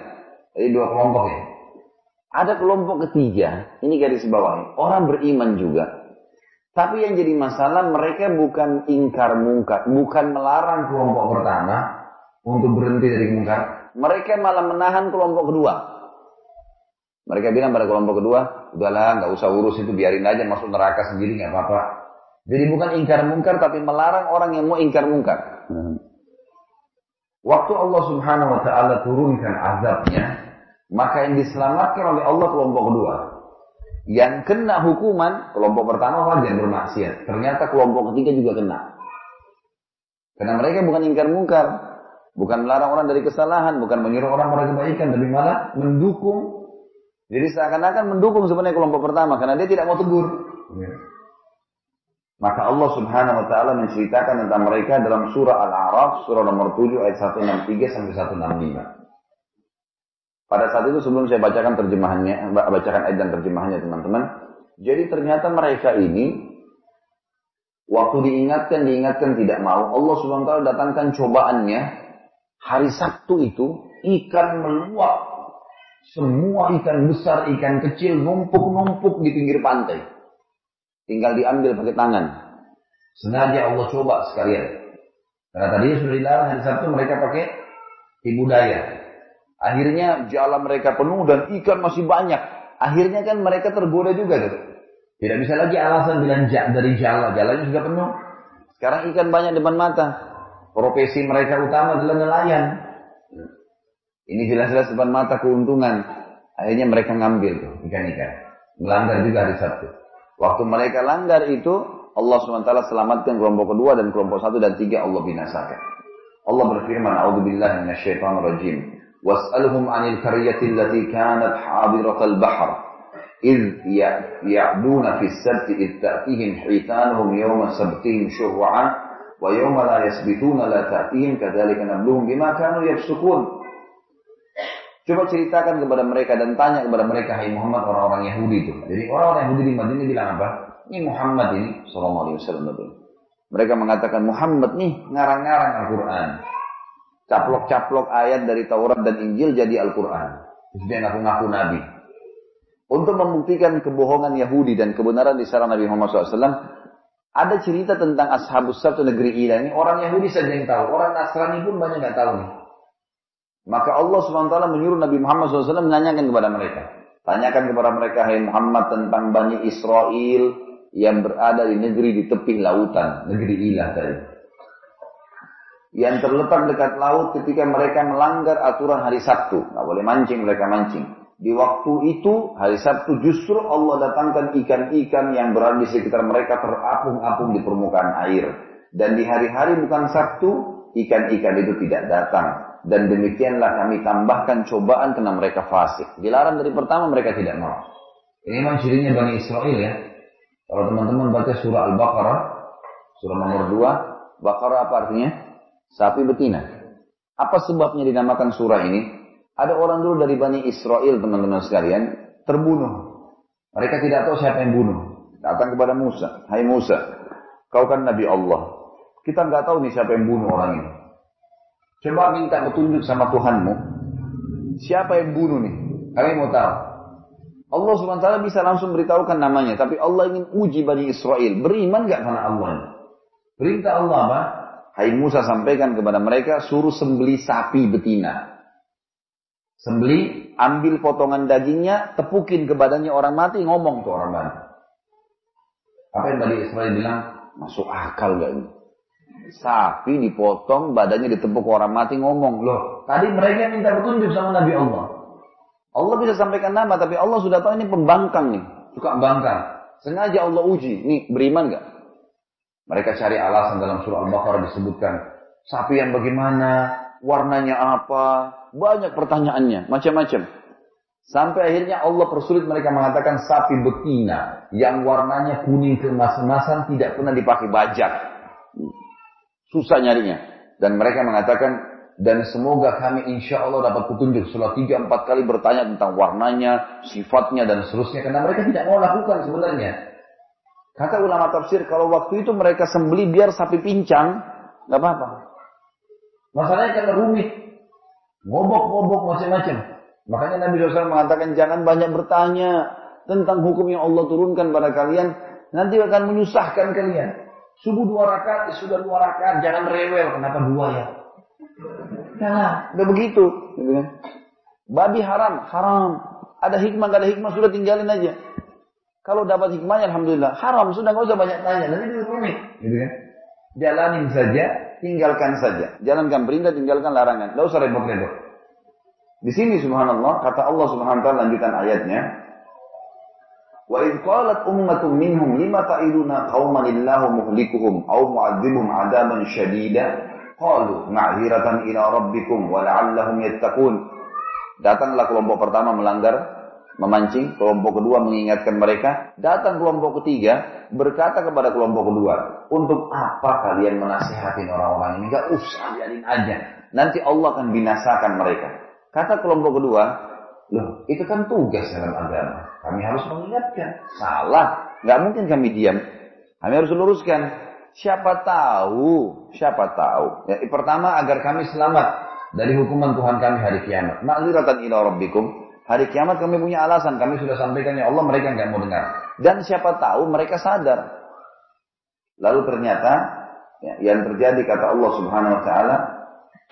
Jadi dua kelompok ya. Ada kelompok ketiga, ini garis bawah. Orang beriman juga. Tapi yang jadi masalah mereka bukan ingkar mungkar, bukan melarang kelompok pertama, untuk berhenti dari mungkar. Mereka malah menahan kelompok kedua. Mereka bilang pada kelompok kedua, udahlah nggak usah urus itu biarin aja masuk neraka sendiri nggak apa-apa. Jadi bukan ingkar mungkar tapi melarang orang yang mau ingkar mungkar. Waktu Allah Subhanahu wa taala turunkan azabnya, maka yang diselamatkan oleh Allah kelompok kedua. Yang kena hukuman, kelompok pertama wajar bermaksiat. Ternyata kelompok ketiga juga kena. Karena mereka bukan ingkar mungkar, bukan melarang orang dari kesalahan, bukan menyuruh orang pada kebaikan, tapi malah mendukung. Jadi seakan-akan mendukung sebenarnya kelompok pertama karena dia tidak mau tegur. Maka Allah Subhanahu wa taala menceritakan tentang mereka dalam surah Al-A'raf surah nomor 7 ayat 163 sampai 165. Pada saat itu sebelum saya bacakan terjemahannya, bacakan ayat dan terjemahannya teman-teman. Jadi ternyata mereka ini waktu diingatkan diingatkan tidak mau. Allah Subhanahu wa taala datangkan cobaannya hari Sabtu itu ikan meluap semua ikan besar, ikan kecil numpuk-numpuk di pinggir pantai. Tinggal diambil pakai tangan. Sengaja Allah coba sekalian. Karena tadi sudah dilarang hari Sabtu mereka pakai ibu daya. Akhirnya jala mereka penuh dan ikan masih banyak. Akhirnya kan mereka tergoda juga tuh. Tidak bisa lagi alasan bilang dari jala. Jalanya sudah penuh. Sekarang ikan banyak depan mata. Profesi mereka utama adalah nelayan. Ini jelas-jelas depan mata keuntungan. Akhirnya mereka ngambil tuh ikan-ikan. Melanggar juga hari Sabtu. Waktu mereka langgar itu, Allah SWT selamatkan kelompok kedua dan kelompok satu dan tiga Allah binasakan. Allah berfirman, A'udzubillah minasyaitonir rajim. Was'alhum 'anil qaryati allati kanat hadiratal bahr. إذ يعدون في السبت إذ تأتيهم حيتانهم يوم سبتهم شرعا ويوم لا يسبتون لا تأتيهم كذلك نبلوهم بما كانوا يفسقون Coba ceritakan kepada mereka dan tanya kepada mereka, hai Muhammad orang-orang Yahudi itu. Jadi orang-orang Yahudi di Madinah bilang apa? Ini Muhammad ini, Sallallahu Alaihi Wasallam Mereka mengatakan Muhammad nih ngarang-ngarang Al-Quran. Caplok-caplok ayat dari Taurat dan Injil jadi Al-Quran. Terus dia ngaku-ngaku Nabi. Untuk membuktikan kebohongan Yahudi dan kebenaran di sarang Nabi Muhammad SAW, ada cerita tentang Ashabus Sabtu negeri Ila ini. Orang Yahudi saja yang tahu. Orang Nasrani pun banyak nggak tahu nih. Maka Allah SWT menyuruh Nabi Muhammad SAW menanyakan kepada mereka. Tanyakan kepada mereka, hai Muhammad tentang Bani Israel yang berada di negeri di tepi lautan, negeri ilah tadi. Yang terletak dekat laut ketika mereka melanggar aturan hari Sabtu. Nggak boleh mancing, mereka mancing. Di waktu itu, hari Sabtu justru Allah datangkan ikan-ikan yang berada di sekitar mereka terapung-apung di permukaan air. Dan di hari-hari bukan Sabtu, ikan-ikan itu tidak datang dan demikianlah kami tambahkan cobaan karena mereka fasik. Dilarang dari pertama mereka tidak mau. Ini memang cirinya Bani Israel ya. Kalau teman-teman baca surah Al-Baqarah, surah nomor 2, Baqarah apa artinya? Sapi betina. Apa sebabnya dinamakan surah ini? Ada orang dulu dari Bani Israel teman-teman sekalian terbunuh. Mereka tidak tahu siapa yang bunuh. Datang kepada Musa. Hai Musa, kau kan Nabi Allah. Kita nggak tahu nih siapa yang bunuh orang ini. Coba minta petunjuk sama Tuhanmu. Siapa yang bunuh nih? Kalian mau tahu. Allah SWT bisa langsung beritahukan namanya. Tapi Allah ingin uji Bani Israel. Beriman gak karena Allah? Perintah Allah apa? Hai Musa sampaikan kepada mereka, suruh sembeli sapi betina. Sembeli, ambil potongan dagingnya, tepukin ke badannya orang mati, ngomong tuh orang mati. Apa yang Bani Israel bilang? Masuk akal gak ini? sapi dipotong, badannya ditepuk orang mati ngomong. Loh, tadi mereka minta petunjuk sama Nabi Allah. Allah bisa sampaikan nama, tapi Allah sudah tahu ini pembangkang nih. Suka bangkang. Sengaja Allah uji. Nih, beriman gak? Mereka cari alasan dalam surah Al-Baqarah disebutkan. Sapi yang bagaimana? Warnanya apa? Banyak pertanyaannya. Macam-macam. Sampai akhirnya Allah persulit mereka mengatakan sapi betina yang warnanya kuning keemas-emasan tidak pernah dipakai bajak. Susah nyarinya. Dan mereka mengatakan, dan semoga kami insya Allah dapat petunjuk setelah tiga empat kali bertanya tentang warnanya, sifatnya dan seterusnya. Karena mereka tidak mau lakukan sebenarnya. Kata ulama tafsir, kalau waktu itu mereka sembeli biar sapi pincang, nggak apa-apa. Masalahnya karena rumit. Ngobok-ngobok macam-macam. Makanya Nabi SAW mengatakan jangan banyak bertanya tentang hukum yang Allah turunkan pada kalian. Nanti akan menyusahkan kalian. Subuh dua rakaat, sudah dua rakaat, jangan rewel. Kenapa dua ya? Nah, udah begitu. Gitu kan? Babi haram, haram. Ada hikmah, gak ada hikmah, sudah tinggalin aja. Kalau dapat hikmahnya, Alhamdulillah. Haram, sudah gak usah banyak tanya. Nanti itu rumit. Gitu kan? Jalanin saja, tinggalkan saja. Jalankan perintah, tinggalkan larangan. Tidak usah repot-repot. Di sini subhanallah, kata Allah subhanahu wa ta'ala lanjutan ayatnya. Wa idh qalat ummatun minhum lima ta'iduna qauman illahu muhlikuhum aw mu'adzibum adaban syadida qalu ma'ziratan ila rabbikum wa la'allahum yattaqun. Datanglah kelompok pertama melanggar memancing, kelompok kedua mengingatkan mereka, datang kelompok ketiga berkata kepada kelompok kedua, untuk apa kalian menasihati orang-orang ini? Gak usah, biarin aja. Nanti Allah akan binasakan mereka. Kata kelompok kedua, loh itu kan tugas dalam agama. Kami harus mengingatkan. Salah, gak mungkin kami diam. Kami harus luruskan. Siapa tahu, siapa tahu. Ya, pertama agar kami selamat dari hukuman Tuhan kami hari kiamat. Ma'ziratan ila rabbikum Hari kiamat kami punya alasan, kami sudah sampaikan ya Allah mereka nggak mau dengar. Dan siapa tahu mereka sadar. Lalu ternyata ya, yang terjadi kata Allah Subhanahu Wa Taala,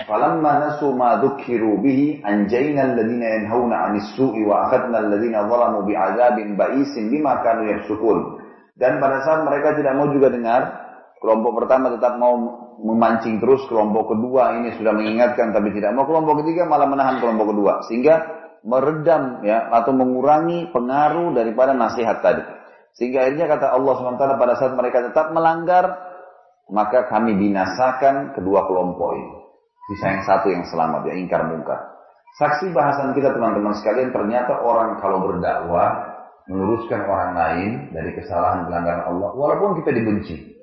"Falamma nasu ma dzukiru bihi anjayna alladziina yanhauna 'anis su'i wa akhadna alladziina zalamu bi'adzabin ba'isin bima kanu yafsukun." Dan pada saat mereka tidak mau juga dengar, kelompok pertama tetap mau memancing terus, kelompok kedua ini sudah mengingatkan tapi tidak mau, kelompok ketiga malah menahan kelompok kedua. Sehingga meredam ya atau mengurangi pengaruh daripada nasihat tadi. Sehingga akhirnya kata Allah SWT pada saat mereka tetap melanggar, maka kami binasakan kedua kelompok ini. Sisa yang satu yang selamat, ya ingkar mungkar. Saksi bahasan kita teman-teman sekalian, ternyata orang kalau berdakwah, meluruskan orang lain dari kesalahan pelanggaran Allah, walaupun kita dibenci.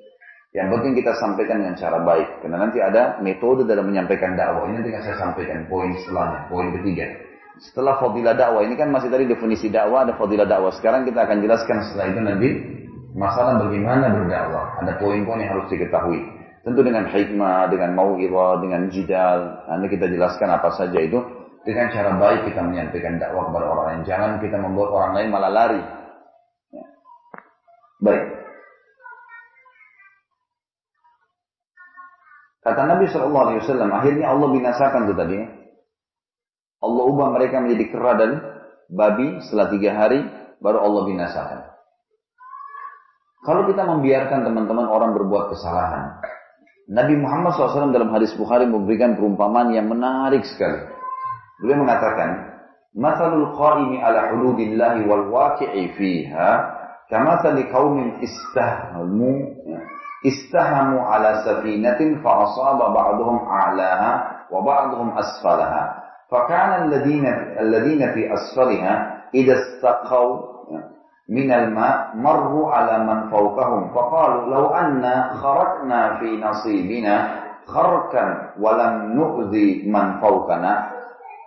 Yang penting kita sampaikan dengan cara baik. Karena nanti ada metode dalam menyampaikan dakwah. Ini nanti saya sampaikan poin setelahnya, poin ketiga. Setelah fadilah dakwah ini kan masih tadi definisi dakwah ada fadilah dakwah. Sekarang kita akan jelaskan setelah itu nanti masalah bagaimana berdakwah. Ada poin-poin yang harus diketahui. Tentu dengan hikmah, dengan mau'idhah, dengan jidal. Nanti kita jelaskan apa saja itu. Dengan cara baik kita menyampaikan dakwah kepada orang lain. Jangan kita membuat orang lain malah lari. Ya. Baik. Kata Nabi SAW, akhirnya Allah binasakan itu tadi. Allah ubah mereka menjadi kera dan babi setelah tiga hari, baru Allah binasakan. Kalau kita membiarkan teman-teman orang berbuat kesalahan, Nabi Muhammad SAW dalam hadis Bukhari memberikan perumpamaan yang menarik sekali. Beliau mengatakan, "Mathalul qaimi ala hududillahi wal waqi'i fiha kamathali qaumin istahamu istahamu ala safinatin fa asaba ba'dhum a'laha wa ba'dhum asfalaha." فكان الذين الذين في أسفلها إذا استقوا من الماء مروا على من فوقهم. فقالوا لو أن خرقنا في نصيبنا خرقا ولم نؤذي من فوقنا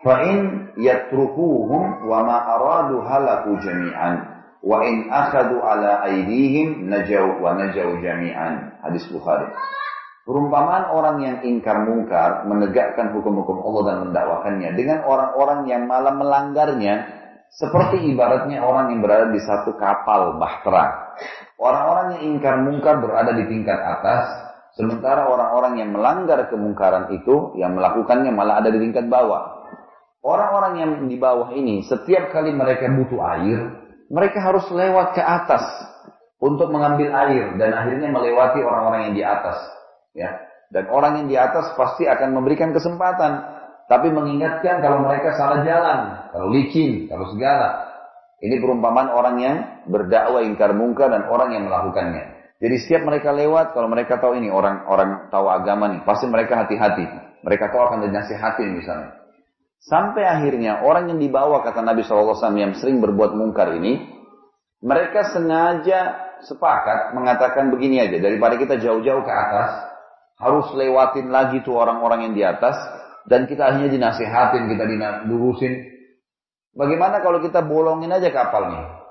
فإن يتركوهم وما أرادوا هلكوا جميعا وإن أخذوا على أيديهم نجوا ونجوا جميعا. حديث بخاري. Perumpamaan orang yang ingkar mungkar, menegakkan hukum-hukum Allah dan mendakwakannya dengan orang-orang yang malah melanggarnya, seperti ibaratnya orang yang berada di satu kapal bahtera. Orang-orang yang ingkar mungkar berada di tingkat atas, sementara orang-orang yang melanggar kemungkaran itu, yang melakukannya malah ada di tingkat bawah. Orang-orang yang di bawah ini, setiap kali mereka butuh air, mereka harus lewat ke atas untuk mengambil air dan akhirnya melewati orang-orang yang di atas ya. Dan orang yang di atas pasti akan memberikan kesempatan, tapi mengingatkan kalau mereka salah jalan, kalau licin, kalau segala. Ini perumpamaan orang yang berdakwah ingkar mungkar dan orang yang melakukannya. Jadi setiap mereka lewat, kalau mereka tahu ini orang-orang tahu agama nih, pasti mereka hati-hati. Mereka tahu akan dinasihatin misalnya. Sampai akhirnya orang yang dibawa kata Nabi SAW yang sering berbuat mungkar ini, mereka sengaja sepakat mengatakan begini aja, daripada kita jauh-jauh ke atas, harus lewatin lagi tuh orang-orang yang di atas dan kita hanya dinasihatin, kita dilurusin. Bagaimana kalau kita bolongin aja kapalnya?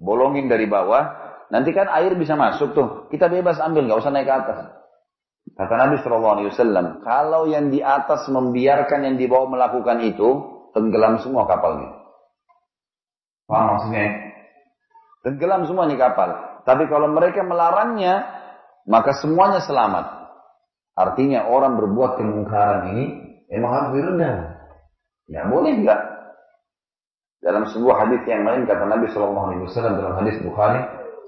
Bolongin dari bawah, nanti kan air bisa masuk tuh. Kita bebas ambil, nggak usah naik ke atas. Kata Nabi Shallallahu Alaihi Wasallam, kalau yang di atas membiarkan yang di bawah melakukan itu, tenggelam semua kapalnya. Paham maksudnya? Tenggelam semua nih kapal. Tapi kalau mereka melarangnya, maka semuanya selamat. Artinya orang berbuat kemungkaran ini memang harus diredam. Ya boleh enggak? Dalam sebuah hadis yang lain kata Nabi Shallallahu Alaihi Wasallam dalam hadis Bukhari,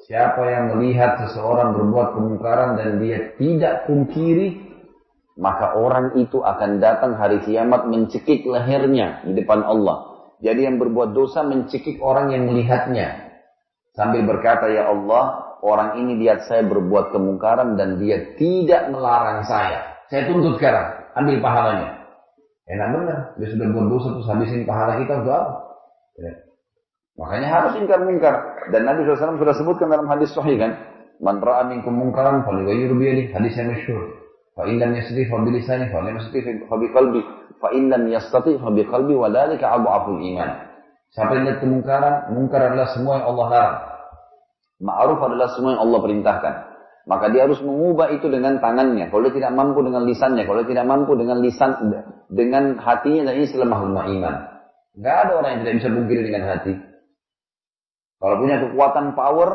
siapa yang melihat seseorang berbuat kemungkaran dan dia tidak pungkiri, maka orang itu akan datang hari kiamat mencekik lehernya di depan Allah. Jadi yang berbuat dosa mencekik orang yang melihatnya. Sambil berkata, Ya Allah, orang ini lihat saya berbuat kemungkaran dan dia tidak melarang saya. Saya tuntut sekarang, ambil pahalanya. Enak benar, dia sudah buat dosa terus habisin pahala kita untuk apa? Ya. Makanya harus ingkar mungkar. Dan Nabi SAW sudah sebutkan dalam hadis sahih kan, Man ra'a minkum mungkaran falyughayyirhu bi yadihi. Hadis yang masyhur. Fa in lam yastati fa bi lisanihi fa lam yastati fa. Fa wa adhaful iman. Siapa yang lihat kemungkaran, mungkar adalah semua yang Allah larang. Ma'ruf adalah semua yang Allah perintahkan. Maka dia harus mengubah itu dengan tangannya. Kalau dia tidak mampu dengan lisannya, kalau dia tidak mampu dengan lisan dengan hatinya dan ini selemah lemah iman. Gak ada orang yang tidak bisa bungkiri dengan hati. Kalau punya kekuatan power,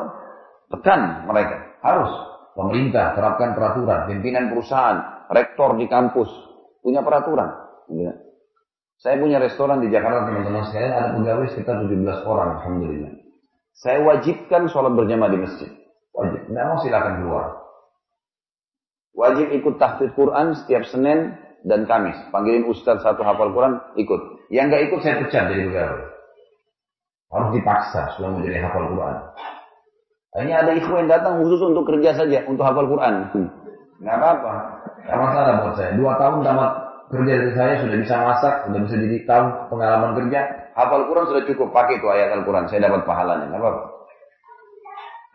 Tekan mereka. Harus. Pemerintah terapkan peraturan. Pimpinan perusahaan. Rektor di kampus. Punya peraturan. Ya. Saya punya restoran di Jakarta teman-teman sekalian. Ada pegawai sekitar 17 orang. Alhamdulillah. Saya wajibkan sholat berjamaah di masjid. Wajib. Tidak mau silakan keluar. Wajib ikut tahfidz Quran setiap Senin dan Kamis. Panggilin Ustaz satu hafal Quran, ikut. Yang nggak ikut saya pecat jadi pegawai. Harus dipaksa selama jadi hafal Quran. Hanya ada ikhwan yang datang khusus untuk kerja saja, untuk hafal Quran. Nggak apa-apa. Nggak masalah buat saya. Dua tahun tamat kerja dari saya, sudah bisa masak, sudah bisa jadi tahu pengalaman kerja. Hafal Quran sudah cukup, pakai itu ayat Al-Quran. Saya dapat pahalanya. Nggak apa-apa.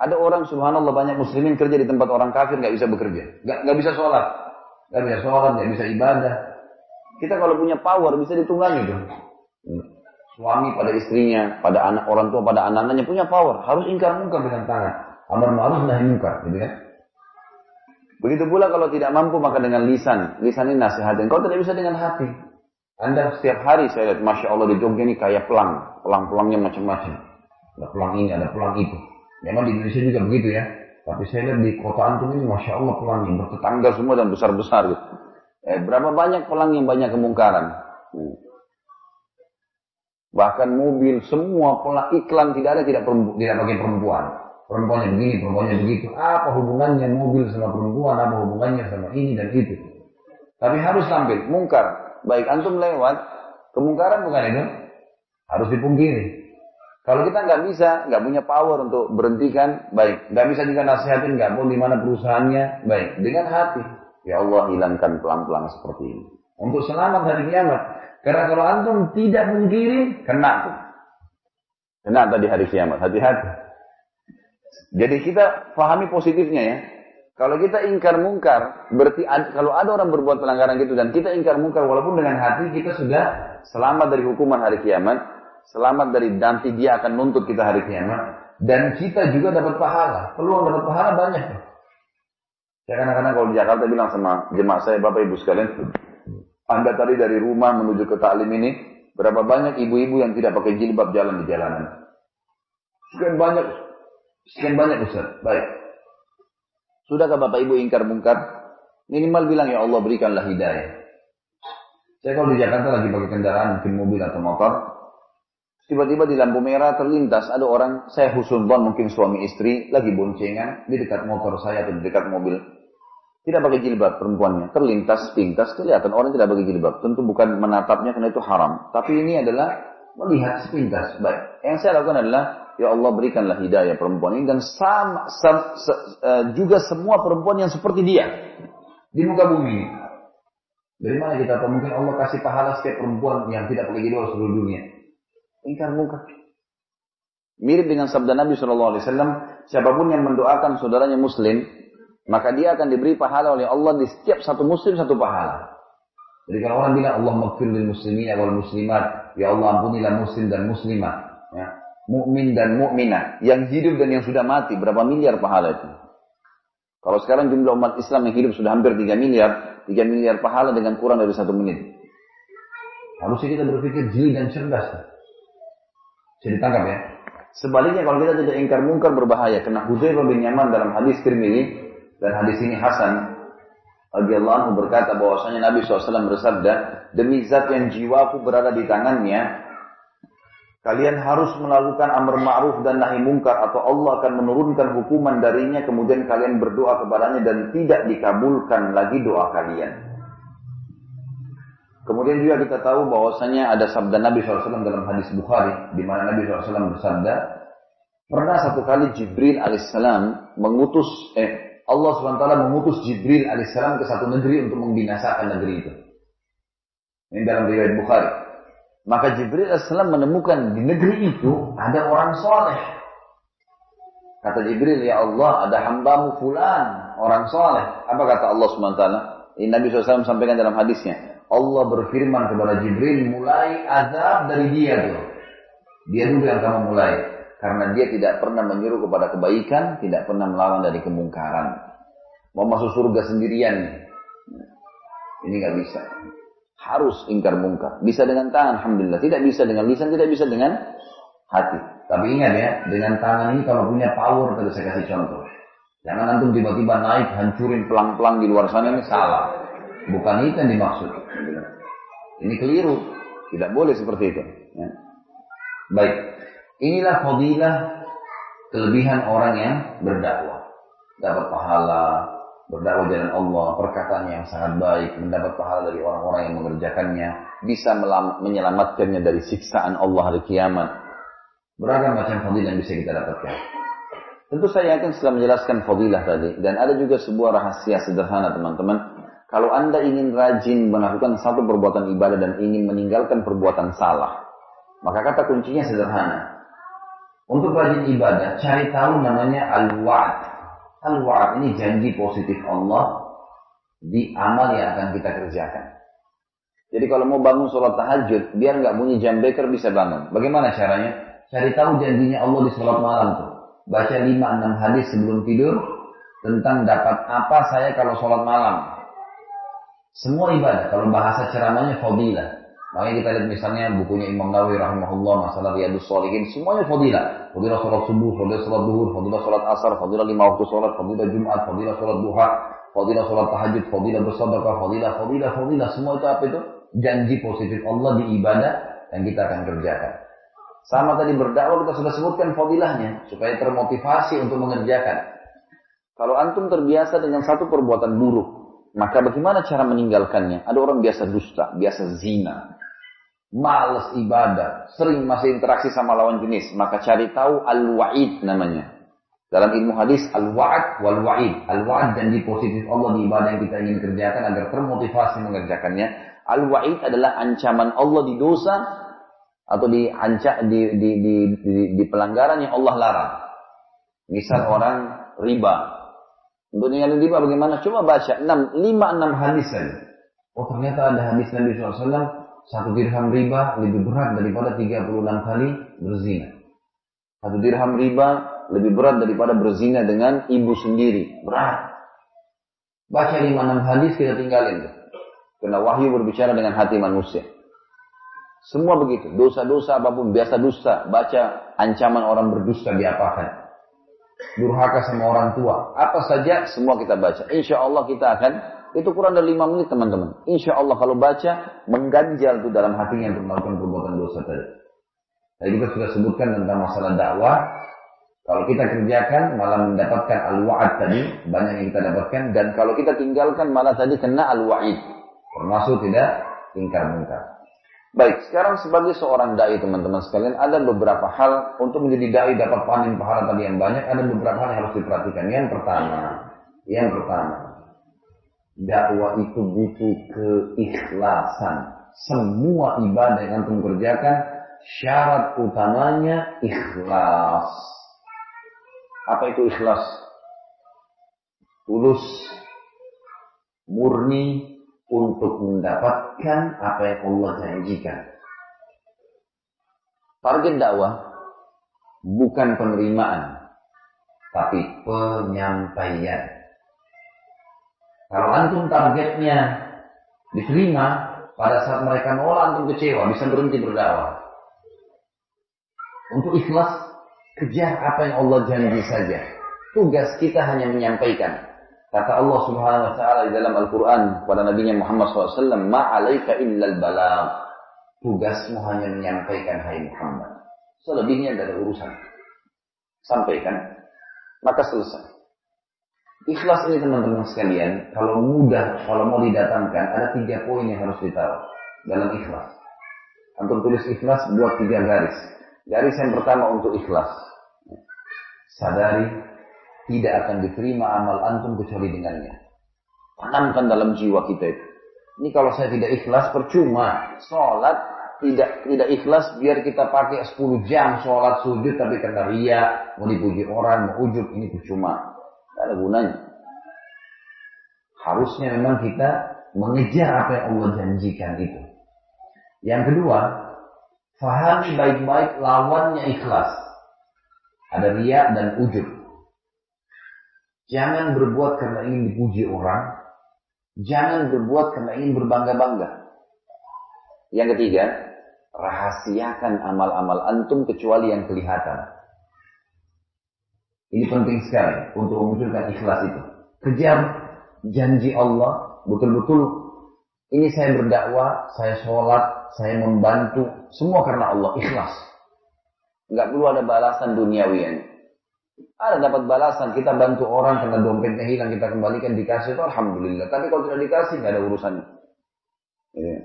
Ada orang subhanallah banyak muslimin kerja di tempat orang kafir nggak bisa bekerja. Nggak, nggak bisa sholat. Nggak bisa sholat, nggak bisa ibadah. Kita kalau punya power bisa ditunggangi tuh. Suami pada istrinya, pada anak orang tua pada anak-anaknya punya power, harus ingkar mungkar dengan tangan. Amar ma'ruf nahi mungkar, gitu kan? Begitu pula kalau tidak mampu maka dengan lisan. Lisan ini nasihatin. Kalau tidak bisa dengan hati. Anda setiap hari saya lihat, Masya Allah di Jogja ini kayak pelang. Pelang-pelangnya macam-macam. Ada pelang ini, ada pelang itu. Memang di Indonesia juga begitu ya. Tapi saya lihat di kota Antum ini Masya Allah pelangnya. Bertetangga semua dan besar-besar gitu. Eh, berapa banyak pelang yang banyak kemungkaran. Hmm. Bahkan mobil semua pola iklan tidak ada tidak tidak pakai perempuan. Perempuannya begini, perempuannya begitu. Apa hubungannya mobil sama perempuan? Apa hubungannya sama ini dan itu? Tapi harus tampil mungkar. Baik antum lewat, kemungkaran bukan itu? Harus dipungkiri. Kalau kita nggak bisa, nggak punya power untuk berhentikan, baik. Nggak bisa juga nasihatin, nggak pun di mana perusahaannya, baik. Dengan hati, ya Allah hilangkan pelan-pelan seperti ini. Untuk selamat hari kiamat. Karena kalau antum tidak mengkiri, kena. Kena tadi hari kiamat, hati-hati. Jadi kita pahami positifnya ya. Kalau kita ingkar mungkar, berarti ad, kalau ada orang berbuat pelanggaran gitu dan kita ingkar mungkar walaupun dengan hati kita sudah selamat dari hukuman hari kiamat, selamat dari nanti dia akan nuntut kita hari kiamat dan kita juga dapat pahala. Peluang dapat pahala banyak. Saya kadang-kadang kalau di Jakarta bilang sama jemaah saya, Bapak Ibu sekalian, anda tadi dari rumah menuju ke taklim ini, berapa banyak ibu-ibu yang tidak pakai jilbab jalan di jalanan? Sekian banyak, sekian banyak Ustaz. Baik. Sudahkah Bapak Ibu ingkar mungkar? Minimal bilang ya Allah berikanlah hidayah. Saya kalau di Jakarta lagi pakai kendaraan, mungkin mobil atau motor, tiba-tiba di lampu merah terlintas ada orang, saya husnudon mungkin suami istri, lagi boncengan di dekat motor saya atau di dekat mobil tidak pakai jilbab perempuannya, terlintas, pintas, kelihatan orang tidak pakai jilbab. Tentu bukan menatapnya karena itu haram. Tapi ini adalah melihat sepintas. Baik. Yang saya lakukan adalah, ya Allah berikanlah hidayah perempuan ini dan sama, sama se, uh, juga semua perempuan yang seperti dia di muka bumi. Dari mana kita tahu? Mungkin Allah kasih pahala setiap perempuan yang tidak pakai jilbab seluruh dunia. Ingkar muka. Mirip dengan sabda Nabi SAW, siapa pun yang mendoakan saudaranya muslim, maka dia akan diberi pahala oleh Allah di setiap satu muslim satu pahala. Jadi kalau orang bilang Allah maghfir lil muslimin wal muslimat, ya Allah ampunilah muslim dan muslimah, ya. Mukmin dan mukminah yang hidup dan yang sudah mati, berapa miliar pahala itu? Kalau sekarang jumlah umat Islam yang hidup sudah hampir 3 miliar, 3 miliar pahala dengan kurang dari satu menit. Harusnya kita berpikir jeli dan cerdas. Bisa ditangkap ya. Sebaliknya kalau kita tidak ingkar mungkar berbahaya. Kena Hudzaifah bin Yaman dalam hadis Tirmidzi dan hadis ini Hasan radhiyallahu berkata bahwasanya Nabi SAW bersabda, demi zat yang jiwaku berada di tangannya, kalian harus melakukan amar ma'ruf dan nahi mungkar atau Allah akan menurunkan hukuman darinya kemudian kalian berdoa kepadanya dan tidak dikabulkan lagi doa kalian. Kemudian juga kita tahu bahwasanya ada sabda Nabi SAW dalam hadis Bukhari, di mana Nabi SAW bersabda, pernah satu kali Jibril alaihissalam mengutus, eh Allah SWT mengutus Jibril alaihissalam ke satu negeri untuk membinasakan negeri itu. Ini dalam riwayat Bukhari. Maka Jibril alaihissalam menemukan di negeri itu ada orang soleh. Kata Jibril, ya Allah ada hambamu fulan, orang soleh. Apa kata Allah SWT? Ini Nabi SAW sampaikan dalam hadisnya. Allah berfirman kepada Jibril, mulai azab dari dia tuh. Dia dulu yang kamu mulai. Karena dia tidak pernah menyuruh kepada kebaikan, tidak pernah melawan dari kemungkaran. Mau masuk surga sendirian. Ini nggak bisa. Harus ingkar mungkar. Bisa dengan tangan, Alhamdulillah. Tidak bisa dengan lisan, tidak bisa dengan hati. Tapi ingat ya, dengan tangan ini kalau punya power, tadi saya kasih contoh. Jangan antum tiba-tiba naik, hancurin pelang-pelang di luar sana, ini salah. Bukan itu yang dimaksud. Ini keliru. Tidak boleh seperti itu. Ya. Baik. Inilah fadilah kelebihan orang yang berdakwah. Dapat pahala, berdakwah jalan Allah, perkataan yang sangat baik, mendapat pahala dari orang-orang yang mengerjakannya, bisa menyelamatkannya dari siksaan Allah hari kiamat. Beragam macam fadilah yang bisa kita dapatkan. Tentu saya yakin setelah menjelaskan fadilah tadi, dan ada juga sebuah rahasia sederhana teman-teman, kalau Anda ingin rajin melakukan satu perbuatan ibadah dan ingin meninggalkan perbuatan salah, maka kata kuncinya sederhana. Untuk rajin ibadah, cari tahu namanya al-wa'ad. Al-wa'ad ini janji positif Allah di amal yang akan kita kerjakan. Jadi kalau mau bangun sholat tahajud, biar nggak bunyi jam beker bisa bangun. Bagaimana caranya? Cari tahu janjinya Allah di sholat malam tuh. Baca 5-6 hadis sebelum tidur tentang dapat apa saya kalau sholat malam. Semua ibadah, kalau bahasa ceramahnya fadilah. Makanya kita lihat misalnya bukunya Imam Nawawi rahimahullah masalah Riyadus Shalihin, semuanya fadilah. Fadilah sholat subuh, fadilah sholat duhur, fadilah sholat asar, fadilah lima waktu sholat, fadilah Jumat, fadilah sholat duha, fadilah sholat tahajud, fadilah bersedekah, fadilah, fadilah, fadilah. Semua itu apa itu? Janji positif Allah di ibadah yang kita akan kerjakan. Sama tadi berdakwah kita sudah sebutkan fadilahnya supaya termotivasi untuk mengerjakan. Kalau antum terbiasa dengan satu perbuatan buruk, maka bagaimana cara meninggalkannya? Ada orang biasa dusta, biasa zina, males ibadah, sering masih interaksi sama lawan jenis. Maka cari tahu al-wa'id namanya. Dalam ilmu hadis al-wa'ad wal-wa'id. Al-wa'ad dan di positif Allah di ibadah yang kita ingin kerjakan agar termotivasi mengerjakannya. Al-wa'id adalah ancaman Allah di dosa atau di ancak di, di, di, di, di pelanggaran yang Allah larang. Misal orang riba, untuk ninggalin riba bagaimana? Coba baca 6, 5, 6 hadis saja. Oh ternyata ada hadis Nabi SAW, satu dirham riba lebih berat daripada 36 kali berzina. Satu dirham riba lebih berat daripada berzina dengan ibu sendiri. Berat. Baca 5, 6 hadis kita tinggalin. Karena wahyu berbicara dengan hati manusia. Semua begitu. Dosa-dosa apa pun, biasa dusta. Baca ancaman orang berdusta diapakan durhaka sama orang tua, apa saja semua kita baca. Insya Allah kita akan itu kurang dari lima menit teman-teman. Insya Allah kalau baca mengganjal itu dalam hatinya untuk melakukan perbuatan dosa tadi. Saya juga sudah sebutkan tentang masalah dakwah. Kalau kita kerjakan malah mendapatkan al-wa'ad tadi, banyak yang kita dapatkan. Dan kalau kita tinggalkan malah tadi kena al-wa'id. Termasuk tidak ingkar mungkar. Baik, sekarang sebagai seorang dai teman-teman sekalian, ada beberapa hal untuk menjadi dai dapat panen pahala tadi yang banyak, ada beberapa hal yang harus diperhatikan. Yang pertama, yang pertama, dakwah itu butuh keikhlasan. Semua ibadah yang antum kerjakan, syarat utamanya ikhlas. Apa itu ikhlas? Tulus, murni, untuk mendapatkan apa yang Allah janjikan. Target dakwah bukan penerimaan, tapi penyampaian. Kalau antum targetnya diterima, pada saat mereka nolak antum kecewa, bisa berhenti berdakwah. Untuk ikhlas, kejar apa yang Allah janji saja. Tugas kita hanya menyampaikan. Kata Allah Subhanahu wa taala di dalam Al-Qur'an kepada Nabi Muhammad SAW, "Ma 'alaika illal balagh." Tugasmu hanya menyampaikan hai Muhammad. Selebihnya dari urusan. Sampaikan, maka selesai. Ikhlas ini teman-teman sekalian, kalau mudah, kalau mau didatangkan, ada tiga poin yang harus ditaruh. dalam ikhlas. Antum tulis ikhlas buat tiga garis. Garis yang pertama untuk ikhlas. Sadari tidak akan diterima amal antum kecuali dengannya. Tanamkan dalam jiwa kita itu. Ini kalau saya tidak ikhlas percuma. Sholat tidak tidak ikhlas biar kita pakai 10 jam sholat sujud tapi karena ria mau dipuji orang mau ujub ini percuma. Tidak ada gunanya. Harusnya memang kita mengejar apa yang Allah janjikan itu. Yang kedua, fahami baik-baik lawannya ikhlas. Ada ria dan ujub. Jangan berbuat karena ingin dipuji orang. Jangan berbuat karena ingin berbangga-bangga. Yang ketiga, rahasiakan amal-amal antum kecuali yang kelihatan. Ini penting sekali untuk memunculkan ikhlas itu. Kejar janji Allah, betul-betul ini saya berdakwah, saya sholat, saya membantu, semua karena Allah, ikhlas. Enggak perlu ada balasan duniawi ini. Ada dapat balasan, kita bantu orang karena dompetnya hilang, kita kembalikan, dikasih itu Alhamdulillah. Tapi kalau tidak dikasih, nggak ada urusannya. Ya.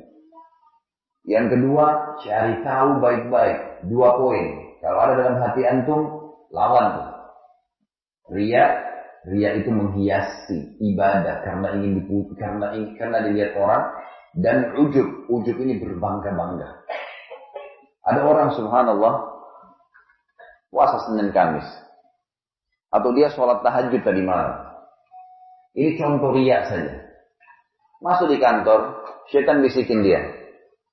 Yang kedua, cari tahu baik-baik. Dua poin. Kalau ada dalam hati antum, lawan tuh. Ria, ria itu menghiasi ibadah karena ingin dipuji, karena ingin, karena dilihat orang. Dan ujub, ujub ini berbangga-bangga. Ada orang subhanallah, puasa Senin Kamis atau dia sholat tahajud tadi malam. Ini contoh riak saja. Masuk di kantor, syaitan bisikin dia.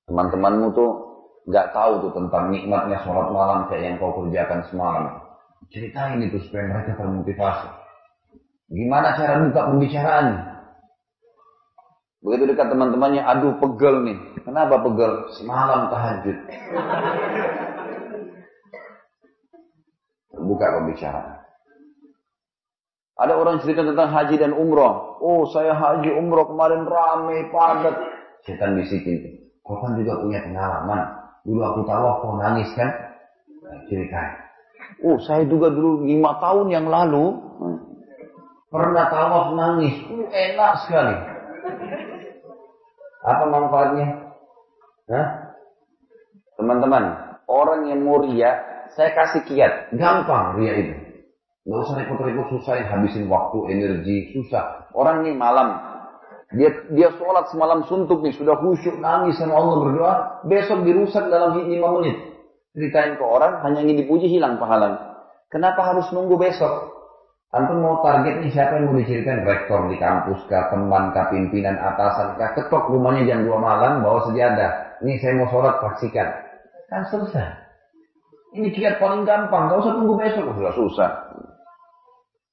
Teman-temanmu tuh nggak tahu tuh tentang nikmatnya sholat malam kayak yang kau kerjakan semalam. Ceritain itu supaya mereka termotivasi. Gimana cara buka pembicaraan? Begitu dekat teman-temannya, aduh pegel nih. Kenapa pegel? Semalam tahajud. Terbuka pembicaraan. Ada orang cerita tentang haji dan umroh. Oh, saya haji umroh kemarin ramai, padat. Setan bisikin. Kau kan juga punya pengalaman. Dulu aku tahu aku nangis kan? Nah, ceritain. Oh, saya juga dulu lima tahun yang lalu pernah tawaf nangis. Uh, enak sekali. Apa manfaatnya? Hah? Teman-teman, orang yang mau ria, saya kasih kiat. Gampang ria itu. Nggak usah repot-repot susah, habisin waktu, energi, susah. Orang ini malam, dia dia sholat semalam suntuk nih, sudah khusyuk, nangis sama Allah berdoa, besok dirusak dalam lima menit. Ceritain ke orang, hanya ingin dipuji, hilang pahalanya. Kenapa harus nunggu besok? Antum mau target nih siapa yang mau diceritakan rektor di kampus kah, teman kah, pimpinan atasan kah, ketok rumahnya jam 2 malam bawa sejadah. Ini saya mau sholat paksikan. Kan selesai. Ini kiat paling gampang, gak usah tunggu besok, sudah susah.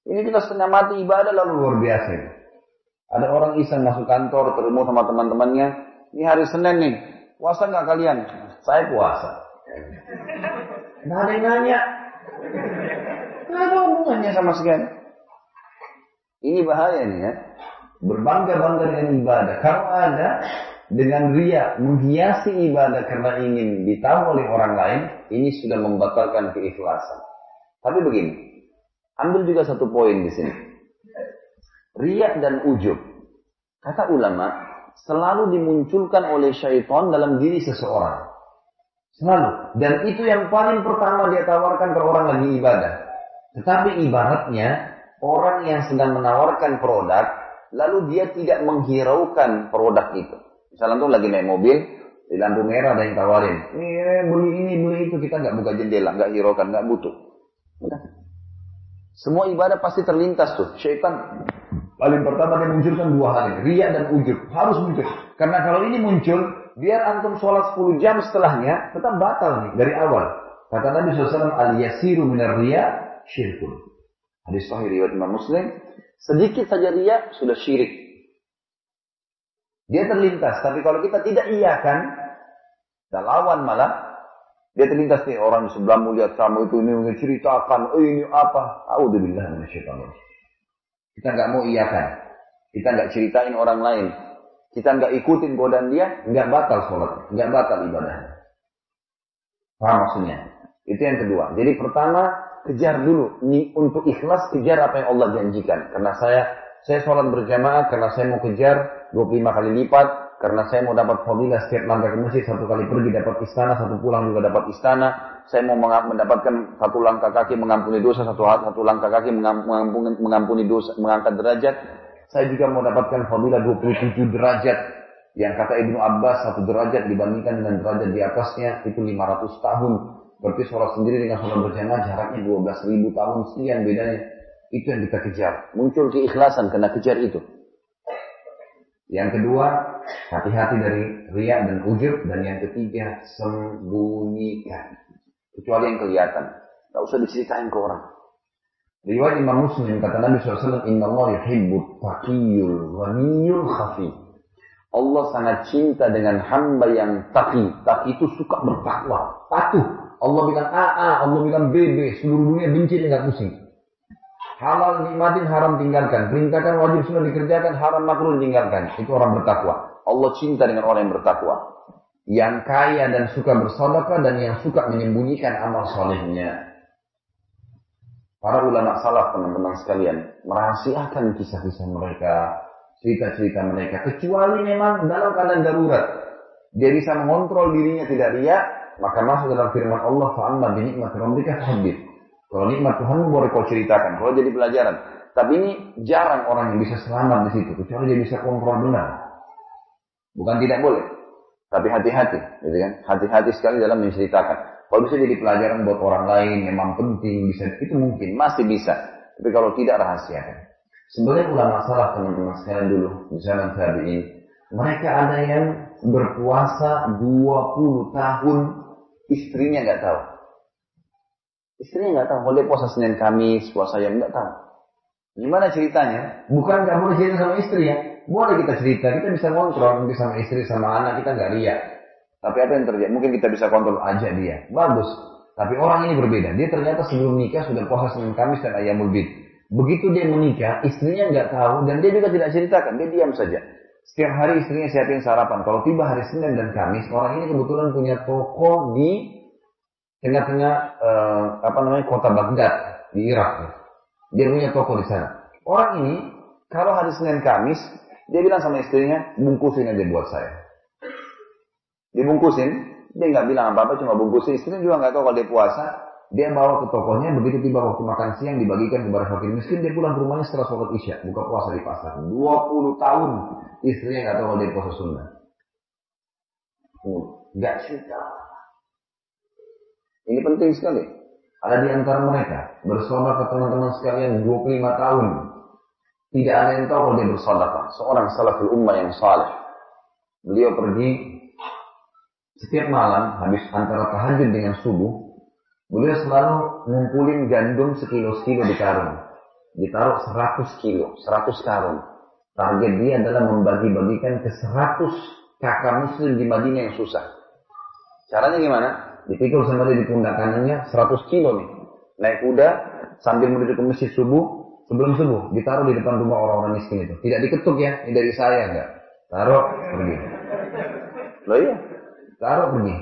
Ini kita setengah mati ibadah lalu luar biasa. Ada orang iseng masuk kantor, ketemu sama teman-temannya. Ini hari Senin nih, puasa nggak kalian? Saya puasa. Nah ada yang nanya. Nggak ada hubungannya sama sekali. Ini bahaya nih ya. Berbangga-bangga dengan ibadah. Kalau ada dengan ria menghiasi ibadah karena ingin ditahu oleh orang lain, ini sudah membatalkan keikhlasan. Tapi begini, Ambil juga satu poin di sini. Riak dan ujub. Kata ulama, selalu dimunculkan oleh syaitan dalam diri seseorang. Selalu. Dan itu yang paling pertama dia tawarkan ke orang lagi ibadah. Tetapi ibaratnya, orang yang sedang menawarkan produk, lalu dia tidak menghiraukan produk itu. Misalnya tuh lagi naik mobil, di lampu merah ada yang tawarin, ini beli ini, beli itu, kita nggak buka jendela, nggak hiraukan, nggak butuh. Udah. Semua ibadah pasti terlintas tuh. Syaitan paling pertama dia munculkan dua hal ini. Ria dan ujub. Harus muncul. Karena kalau ini muncul, biar antum sholat 10 jam setelahnya, tetap batal nih dari awal. Kata Nabi SAW, al-yasiru minar ria syirkun. Hadis sahih riwayat Imam Muslim. Sedikit saja ria, sudah syirik. Dia terlintas. Tapi kalau kita tidak iakan, kita lawan malah, dia terlintas nih orang di sebelahmu lihat kamu itu ini menceritakan, oh ini apa? Alhamdulillah minasyaitonir. Kita nggak mau iyakan. Kita nggak ceritain orang lain. Kita nggak ikutin godaan dia, nggak batal sholat, nggak batal ibadah. Paham maksudnya? Itu yang kedua. Jadi pertama kejar dulu nih untuk ikhlas kejar apa yang Allah janjikan. Karena saya saya sholat berjamaah karena saya mau kejar 25 kali lipat karena saya mau dapat fadilah setiap langkah ke masjid satu kali pergi dapat istana, satu pulang juga dapat istana. Saya mau mendapatkan satu langkah kaki mengampuni dosa, satu satu langkah kaki mengampuni dosa, mengangkat derajat. Saya juga mau dapatkan fadilah 27 derajat. Yang kata Ibnu Abbas satu derajat dibandingkan dengan derajat di atasnya itu 500 tahun. Berarti sholat sendiri dengan sholat berjamaah jaraknya 12 ribu tahun sekian bedanya. Itu yang kita kejar. Muncul keikhlasan kena kejar itu. Yang kedua, hati-hati dari riak dan ujub. Dan yang ketiga, sembunyikan. Kecuali yang kelihatan. Tidak usah diceritain ke orang. Riwayat Imam Muslim kata Nabi SAW, Inna Allah yuhibbut taqiyul ghaniyul khafi. Allah sangat cinta dengan hamba yang taki. Taki itu suka bertakwa, patuh. Allah bilang A, A, Allah bilang B, B. Seluruh dunia benci dengan pusing. Halal nikmatin, haram tinggalkan. Perintahkan wajib sunnah dikerjakan, haram makruh tinggalkan. Itu orang bertakwa. Allah cinta dengan orang yang bertakwa. Yang kaya dan suka bersedekah dan yang suka menyembunyikan amal solehnya. Para ulama salaf teman-teman sekalian merahasiakan kisah-kisah mereka, cerita-cerita mereka, kecuali memang dalam keadaan darurat. Dia bisa mengontrol dirinya tidak riak, maka masuk dalam firman Allah, "Fa'amma bi ni'mati rabbika kalau nikmat Tuhan boleh kau ceritakan, kalau jadi pelajaran. Tapi ini jarang orang yang bisa selamat di situ, kecuali dia bisa kontrol benar. Bukan tidak boleh, tapi hati-hati, gitu kan? Hati-hati sekali dalam menceritakan. Kalau bisa jadi pelajaran buat orang lain, memang penting, bisa itu mungkin, masih bisa. Tapi kalau tidak rahasiakan. Sebenarnya ulama salah teman-teman sekalian dulu di zaman ini, mereka ada yang berpuasa 20 tahun, istrinya nggak tahu. Istrinya nggak tahu. Dia puasa Senin Kamis, puasa yang nggak tahu. Gimana ceritanya? Bukan nggak boleh cerita sama istri ya. Boleh kita cerita, kita bisa kontrol mungkin sama istri, sama anak, kita nggak lihat. Tapi apa yang terjadi? Mungkin kita bisa kontrol aja dia. Bagus. Tapi orang ini berbeda. Dia ternyata sebelum nikah sudah puasa Senin Kamis dan Ayamul Bid. Begitu dia menikah, istrinya nggak tahu dan dia juga tidak ceritakan. Dia diam saja. Setiap hari istrinya siapin sarapan. Kalau tiba hari Senin dan Kamis, orang ini kebetulan punya toko di tengah-tengah uh, apa namanya kota Baghdad di Irak. Dia punya toko di sana. Orang ini kalau hari Senin Kamis dia bilang sama istrinya bungkusin aja buat saya. Dibungkusin, dia nggak bilang apa-apa cuma bungkusin. Istrinya juga nggak tahu kalau dia puasa. Dia bawa ke tokonya, begitu tiba waktu makan siang dibagikan kepada fakir miskin, dia pulang ke rumahnya setelah sholat isya, buka puasa di pasar. 20 tahun istrinya nggak tahu kalau dia puasa sunnah. Nggak cerita. Ini penting sekali. Ada di antara mereka bersolat ke teman-teman sekalian 25 tahun. Tidak ada yang tahu kalau dia bersolat. Seorang salaful ummah yang saleh. Beliau pergi setiap malam habis antara tahajud dengan subuh. Beliau selalu ngumpulin gandum sekilo-sekilo di karung. Ditaruh 100 kilo, 100 karung. Target dia adalah membagi-bagikan ke 100 kakak muslim di Madinah yang susah. Caranya gimana? dipikul sama dia di pundak kanannya 100 kilo nih. Naik kuda sambil menuju ke masjid subuh, sebelum subuh ditaruh di depan rumah orang-orang miskin itu. Tidak diketuk ya, ini dari saya enggak. Taruh pergi. Loh iya, taruh pergi.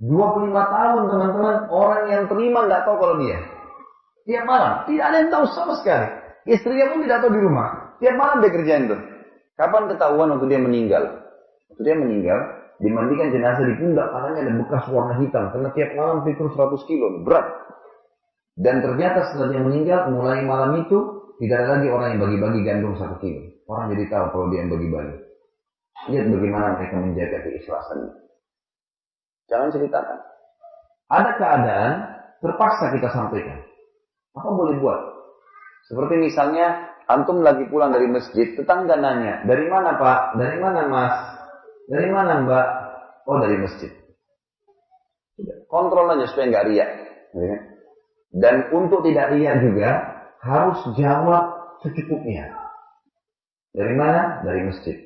25 tahun teman-teman, orang yang terima nggak tahu kalau dia. Tiap malam, tidak ada yang tahu sama sekali. Istrinya pun tidak tahu di rumah. Tiap malam dia kerjain tuh. Kapan ketahuan waktu dia meninggal? Waktu dia meninggal, Dimandikan jenazah di pundak, tangannya ada bekas warna hitam. Karena tiap malam pikir 100 kilo, berat. Dan ternyata setelah dia meninggal, mulai malam itu, tidak ada lagi orang yang bagi-bagi gandum satu kilo. Orang jadi tahu kalau dia yang bagi-bagi. Lihat bagaimana mereka menjaga keikhlasan. Jangan ceritakan. Ada keadaan, terpaksa kita sampaikan. Apa boleh buat? Seperti misalnya, antum lagi pulang dari masjid, tetangga nanya, dari mana pak? Dari mana mas? Dari mana mbak? Oh dari masjid. Kontrol aja supaya nggak riak. Ya. Dan untuk tidak riak juga harus jawab secukupnya. Dari mana? Dari masjid.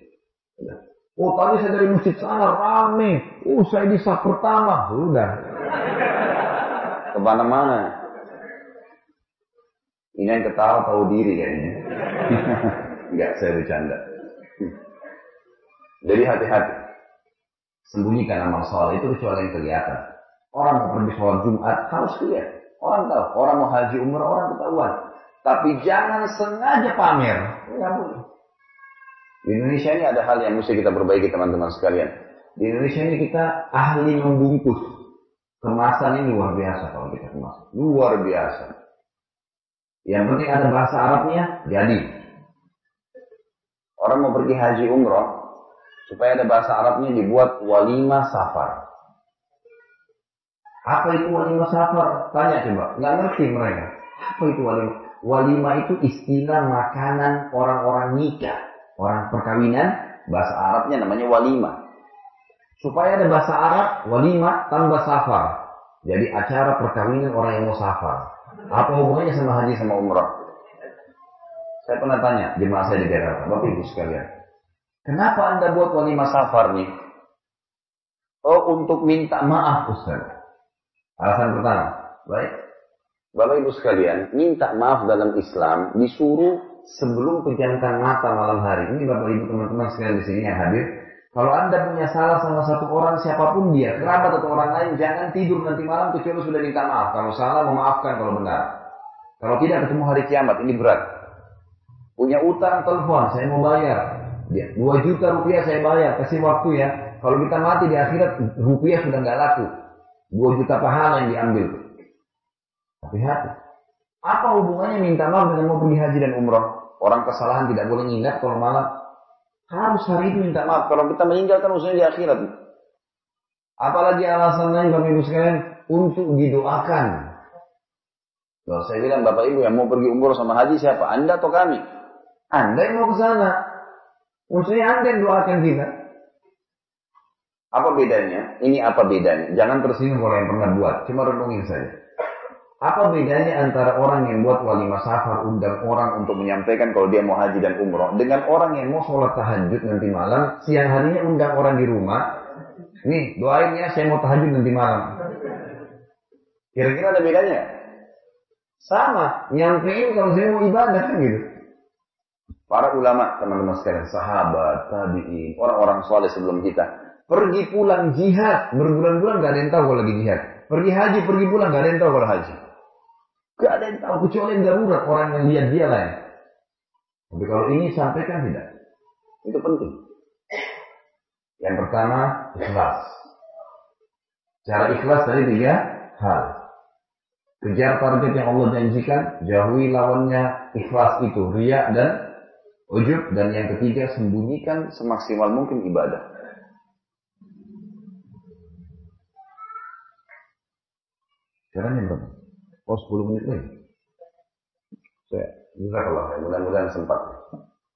Oh tadi saya dari masjid sana rame. Oh saya di sah pertama. Sudah. Ke mana-mana. Ini yang ketawa tahu diri kayaknya. Enggak, saya bercanda. Jadi hati-hati. Sembunyikan amal sholat itu kecuali yang kelihatan. Orang mau pergi sholat Jumat harus lihat. Orang tahu. Orang mau haji umrah orang ketahuan. Tapi jangan sengaja pamer. Enggak boleh. Di Indonesia ini ada hal yang mesti kita perbaiki teman-teman sekalian. Di Indonesia ini kita ahli membungkus. Kemasan ini luar biasa kalau kita kemas. Luar biasa. Yang penting ada bahasa Arabnya, jadi. Orang mau pergi haji umroh, supaya ada bahasa Arabnya dibuat walimah safar. Apa itu walimah safar? Tanya coba. Nggak ngerti mereka. Apa itu walimah? Walimah itu istilah makanan orang-orang nikah. Orang perkawinan, bahasa Arabnya namanya walimah. Supaya ada bahasa Arab, walimah tambah safar. Jadi acara perkawinan orang yang mau safar. Apa hubungannya sama haji sama umrah? Saya pernah tanya jemaah saya di Jakarta, Bapak Ibu sekalian. Kenapa Anda buat walimah safar nih? Oh, untuk minta maaf Ustaz. Alasan pertama, baik. Bapak Ibu sekalian, minta maaf dalam Islam disuruh sebelum pejamkan mata malam hari. Ini Bapak Ibu teman-teman sekalian di sini yang hadir. Kalau Anda punya salah sama satu orang, siapa pun dia, kerabat atau orang lain, jangan tidur nanti malam kecuali sudah minta maaf. Kalau salah, memaafkan kalau benar. Kalau tidak ketemu hari kiamat, ini berat. Punya utang telepon, saya mau bayar. 2 juta rupiah saya bayar, kasih waktu ya. Kalau kita mati di akhirat, rupiah sudah nggak laku. 2 juta pahala yang diambil. Tapi hati. Apa hubungannya minta maaf dengan mau pergi haji dan umroh? Orang kesalahan tidak boleh ingat kalau malam harus hari itu minta maaf. Kalau kita meninggalkan usaha di akhirat. Apalagi alasan lain Bapak Ibu sekalian untuk didoakan. Kalau saya bilang Bapak Ibu yang mau pergi umroh sama haji siapa? Anda atau kami? Anda yang mau ke sana. Maksudnya Anda yang doakan kita. Apa bedanya? Ini apa bedanya? Jangan tersinggung kalau yang pernah buat. Cuma renungin saja. Apa bedanya antara orang yang buat walimah safar undang orang untuk menyampaikan kalau dia mau haji dan umroh dengan orang yang mau sholat tahajud nanti malam? Siang harinya undang orang di rumah. Nih doain ya saya mau tahajud nanti malam. Kira-kira ada bedanya? Sama. Nyampein kalau saya mau ibadah kan gitu. Para ulama teman-teman sekalian sahabat tabiin orang-orang soleh sebelum kita pergi pulang jihad. Berbulan-bulan gak ada yang tahu kalau lagi jihad. Pergi haji pergi pulang gak ada yang tahu kalau haji Gak ada yang tahu kecuali yang darurat orang yang lihat dia lah. Tapi kalau ini sampaikan tidak. Itu penting. Yang pertama, ikhlas. Cara ikhlas dari tiga hal. Kejar target yang Allah janjikan, jauhi lawannya ikhlas itu, ria dan ujub. Dan yang ketiga, sembunyikan semaksimal mungkin ibadah. Sekarang yang berapa? Oh 10 menit lagi. Saya bisa kalau mudah-mudahan sempat.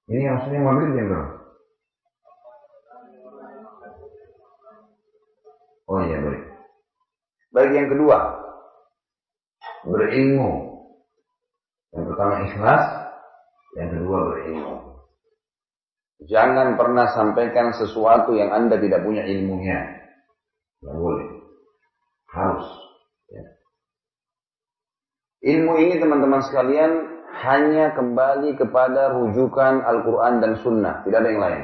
Ini maksudnya maghrib jam berapa? Oh iya baik. Baik yang kedua, berilmu. Yang pertama ikhlas, yang kedua berilmu. Jangan pernah sampaikan sesuatu yang Anda tidak punya ilmunya. Tidak boleh. Harus. Ilmu ini teman-teman sekalian hanya kembali kepada rujukan Al-Quran dan Sunnah. Tidak ada yang lain.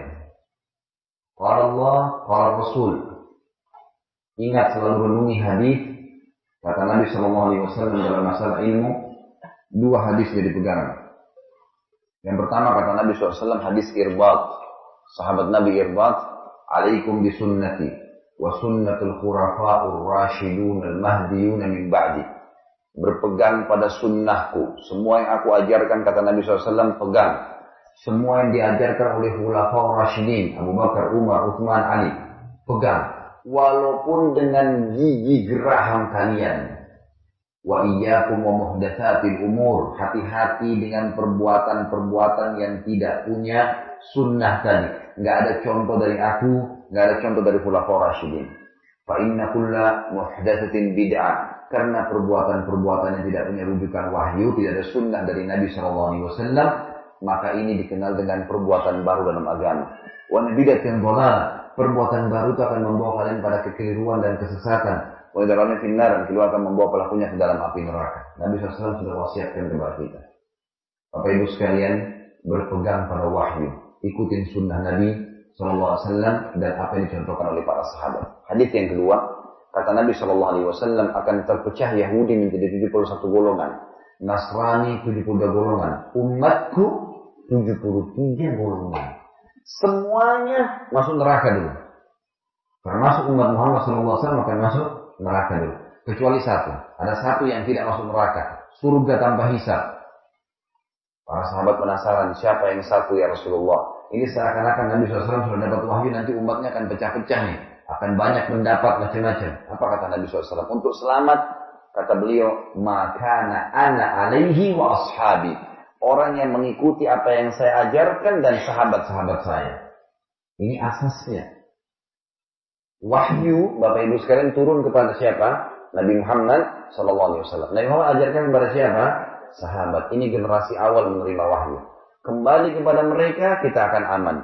Kalau Allah, kalau Rasul. Ingat selalu renungi hadis kata Nabi Shallallahu Alaihi Wasallam dalam masalah ilmu dua hadis jadi pegangan. Yang pertama kata Nabi SAW hadis irbat. Sahabat Nabi irbat. Alaikum bisunnati wa sunnatul khurafa'ur rasyidun al-mahdiyun min ba'di berpegang pada sunnahku. Semua yang aku ajarkan, kata Nabi SAW, pegang. Semua yang diajarkan oleh Khulafaur Rashidin, Abu Bakar, Umar, Uthman, Ali, pegang. Walaupun dengan gigi geraham kalian. Wa iyyakum wa muhdatsatil umur. Hati-hati dengan perbuatan-perbuatan yang tidak punya sunnah tadi. Nggak ada contoh dari aku, nggak ada contoh dari Khulafaur Rashidin. Fa inna kulla muhdatsatin bid'ah karena perbuatan-perbuatan yang tidak punya rujukan wahyu, tidak ada sunnah dari Nabi Shallallahu Alaihi Wasallam, maka ini dikenal dengan perbuatan baru dalam agama. Wan bidat yang bola, perbuatan baru itu akan membawa kalian pada kekeliruan dan kesesatan. Wa dalamnya finnar dan keluar akan membawa pelakunya ke dalam api neraka. Nabi SAW sudah wasiatkan kepada kita. Bapak Ibu sekalian berpegang pada wahyu, ikutin sunnah Nabi Shallallahu Alaihi Wasallam dan apa yang dicontohkan oleh para sahabat. Hadis yang kedua, Kata Nabi Shallallahu Alaihi Wasallam akan terpecah Yahudi menjadi 71 golongan, Nasrani 72 golongan, umatku 73 golongan. Semuanya masuk neraka dulu. Termasuk umat Muhammad SAW akan masuk neraka dulu. Kecuali satu. Ada satu yang tidak masuk neraka. Surga tanpa hisab. Para sahabat penasaran siapa yang satu ya Rasulullah. Ini seakan-akan Nabi SAW sudah dapat wahyu nanti umatnya akan pecah-pecah nih. Akan banyak mendapat macam-macam. Apa kata Nabi SAW? Untuk selamat kata beliau makana ana alaihi wa ashabi. Orang yang mengikuti apa yang saya ajarkan dan sahabat-sahabat saya. Ini asasnya. Wahyu Bapak Ibu sekalian turun kepada siapa? Nabi Muhammad Wasallam. Nabi Muhammad ajarkan kepada siapa? Sahabat. Ini generasi awal menerima wahyu. Kembali kepada mereka kita akan aman.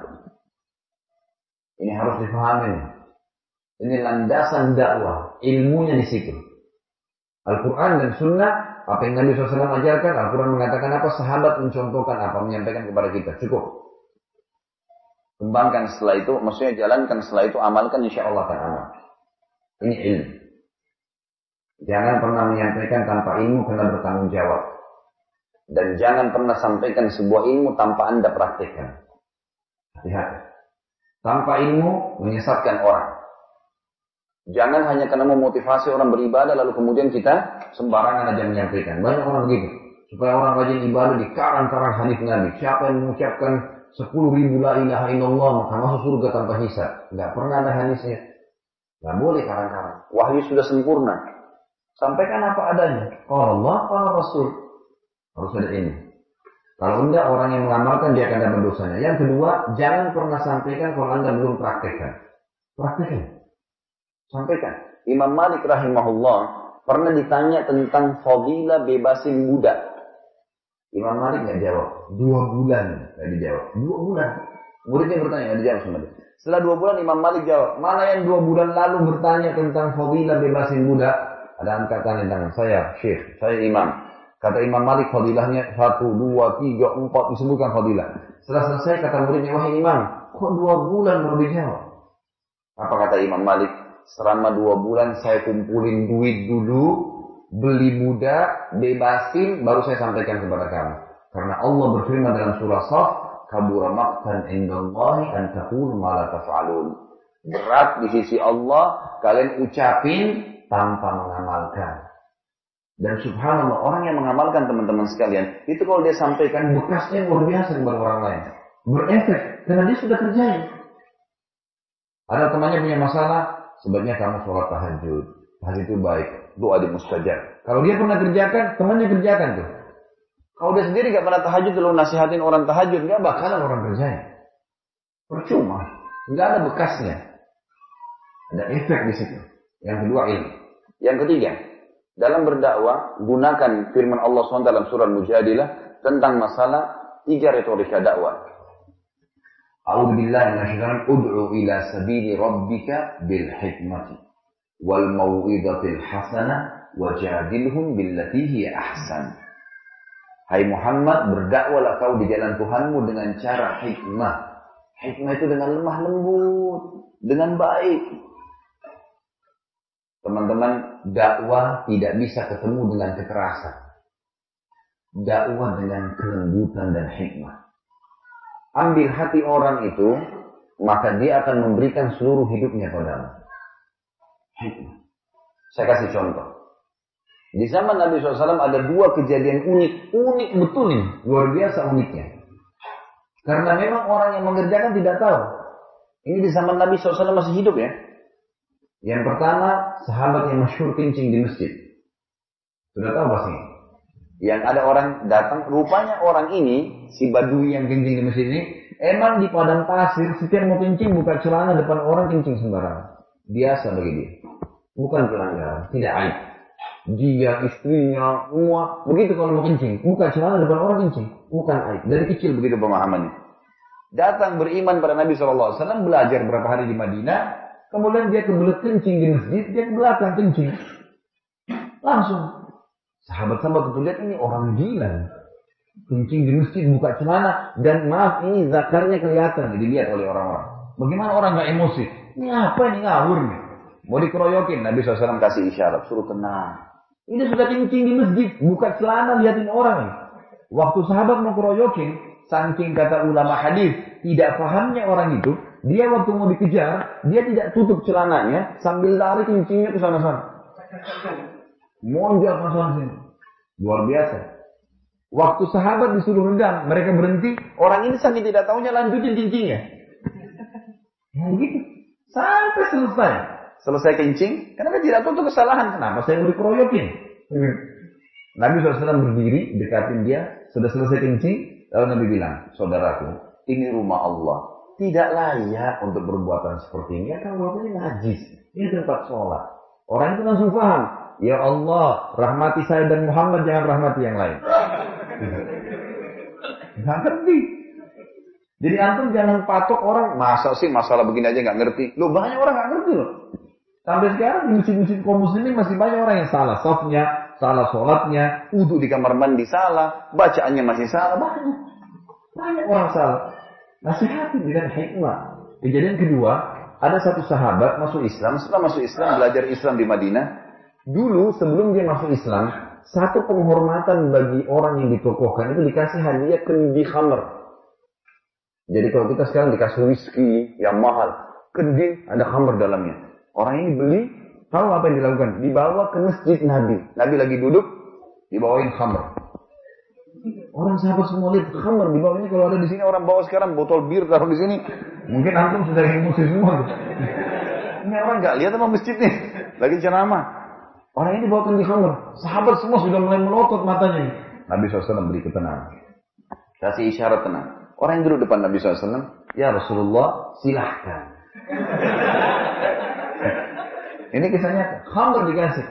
Ini harus dipahami. Ini landasan dakwah. Ilmunya di situ. Al-Quran dan Sunnah. Apa yang Nabi SAW ajarkan. Al-Quran mengatakan apa? Sahabat mencontohkan apa? Menyampaikan kepada kita. Cukup. Kembangkan setelah itu. Maksudnya jalankan setelah itu. Amalkan insya Allah akan aman. Ini ilmu. Jangan pernah menyampaikan tanpa ilmu karena bertanggung jawab. Dan jangan pernah sampaikan sebuah ilmu tanpa Anda praktikkan. Hati-hati. Tanpa ilmu menyesatkan orang. Jangan hanya karena memotivasi orang beribadah lalu kemudian kita sembarangan aja menyampaikan. Banyak orang begitu. Supaya orang rajin ibadah di karang-karang hadis Nabi. Siapa yang mengucapkan sepuluh ribu la ilaha illallah maka masuk surga tanpa hisab. Gak pernah ada hadisnya. Gak boleh karang-karang. Wahyu sudah sempurna. Sampaikan apa adanya. Kalau Allah, kalau Rasul. Harus ada ini. Kalau enggak, orang yang mengamalkan dia akan dapat dosanya. Yang kedua, jangan pernah sampaikan kalau anda belum praktekkan. Praktekkan. Sampaikan. Imam Malik rahimahullah pernah ditanya tentang fadilah bebasin budak. Imam Malik nggak jawab. Dua bulan nggak dijawab. Dua bulan. Muridnya bertanya nggak dijawab sama dia. Setelah dua bulan Imam Malik jawab. Mana yang dua bulan lalu bertanya tentang fadilah bebasin budak? Ada angkatan di tangan saya, syekh, saya imam. Kata Imam Malik fadilahnya satu, dua, tiga, empat disebutkan fadilah. Setelah selesai kata muridnya wahai imam, kok dua bulan baru dijawab? Apa kata Imam Malik? Selama dua bulan saya kumpulin duit dulu, beli muda, bebasin, baru saya sampaikan kepada kamu. Karena Allah berfirman dalam surah Saf, kabura maqtan indallahi an taqulu ma la taf'alun. Berat di sisi Allah, kalian ucapin tanpa mengamalkan. Dan subhanallah, orang yang mengamalkan teman-teman sekalian, itu kalau dia sampaikan bekasnya luar biasa kepada orang lain. Berefek, karena dia sudah terjadi. Ada temannya punya masalah, sebaiknya kamu sholat tahajud. Tahajud itu baik, doa di mustajab. Kalau dia pernah kerjakan, temannya kerjakan tuh. Kalau dia sendiri gak pernah tahajud, lalu nasihatin orang tahajud, gak bakalan orang kerjanya. Percuma, nggak ada bekasnya. Ada efek di situ. Yang kedua ilmu. Yang ketiga, dalam berdakwah gunakan firman Allah SWT dalam surah Mujadilah tentang masalah tiga retorika dakwah. A'udzu billahi minasyaitonir ud'u ila sabili rabbika bil hikmati wal mau'izatil hasanah wajadilhum billati ahsan. Hai Muhammad, berdakwahlah kau di jalan Tuhanmu dengan cara hikmah. Hikmah itu dengan lemah lembut, dengan baik, Teman-teman, dakwah tidak bisa ketemu dengan kekerasan. Dakwah dengan kelembutan dan hikmah. Ambil hati orang itu, maka dia akan memberikan seluruh hidupnya padamu. Saya kasih contoh. Di zaman Nabi SAW ada dua kejadian unik. Unik betul nih. Luar biasa uniknya. Karena memang orang yang mengerjakan tidak tahu. Ini di zaman Nabi SAW masih hidup ya. Yang pertama, sahabat yang masyhur kencing di masjid. Sudah tahu pasti? Yang ada orang datang, rupanya orang ini, si badui yang kencing di masjid ini, emang di padang pasir, setiap mau kencing buka celana depan orang kencing sembarangan. Biasa bagi dia. Bukan pelanggaran, tidak aib. Dia, istrinya, semua, begitu kalau mau kencing. Buka celana depan orang kencing. Bukan aib. Dari kecil begitu pemahamannya. Datang beriman pada Nabi SAW, belajar berapa hari di Madinah, Kemudian dia kebelet kencing di masjid, dia ke belakang kencing. Langsung. Sahabat-sahabat itu lihat ini orang gila. Kencing di masjid, buka celana. Dan maaf ini zakarnya kelihatan. Dilihat oleh orang-orang. Bagaimana orang gak emosi? Ini apa ini ngawur nih? Mau dikeroyokin. Nabi SAW kasih isyarat. Suruh tenang. Ini sudah kencing di masjid. Buka celana liatin orang. Waktu sahabat mau keroyokin. saking kata ulama hadis, tidak pahamnya orang itu, dia waktu mau dikejar, dia tidak tutup celananya sambil lari kencingnya ke sana-sana. Monjak masalah sini. Luar biasa. Waktu sahabat disuruh redam, mereka berhenti, orang ini saking tidak tahunya lanjutin kencingnya. Ya begitu. Sampai selesai. Selesai kencing, kenapa tidak tutup kesalahan? Kenapa saya mau dikeroyokin? Nabi SAW berdiri, dekatin dia, sudah selesai kencing, lalu Nabi bilang, saudaraku, ini rumah Allah. Tidak layak untuk berbuatan seperti ini. Ya kan ini najis. Ini tempat sholat. Orang itu langsung paham. Ya Allah, rahmati saya dan Muhammad, jangan rahmati yang lain. Gak ngerti. Jadi antum jangan patok orang, masa sih masalah begini aja nggak ngerti. Lo banyak orang nggak ngerti loh. Sampai sekarang di musim-musim kaum muslimin masih banyak orang yang salah softnya, salah sholatnya, wudhu di kamar mandi salah, bacaannya masih salah, banyak. Banyak orang salah. Nasihati dengan hikmah. Kejadian kedua, ada satu sahabat masuk Islam, setelah masuk Islam belajar Islam di Madinah, Dulu sebelum dia masuk Islam, satu penghormatan bagi orang yang ditokohkan itu dikasih hadiah kendi khamr. Jadi kalau kita sekarang dikasih whisky yang mahal, kendi ada khamr dalamnya. Orang ini beli, tahu apa yang dilakukan? Dibawa ke masjid Nabi. Nabi lagi duduk, dibawain khamr. Orang sahabat semua lihat khamr dibawanya kalau ada di sini orang bawa sekarang botol bir taruh di sini. Mungkin antum sudah emosi semua. Ini orang nggak lihat sama masjid nih, lagi ceramah. Orang ini bawa kendi khamr. Sahabat semua sudah mulai melotot matanya. Nabi SAW beri ketenangan. Kasih isyarat tenang. Orang yang duduk depan Nabi SAW, Ya Rasulullah, silahkan. ini kisahnya khamr dikasih.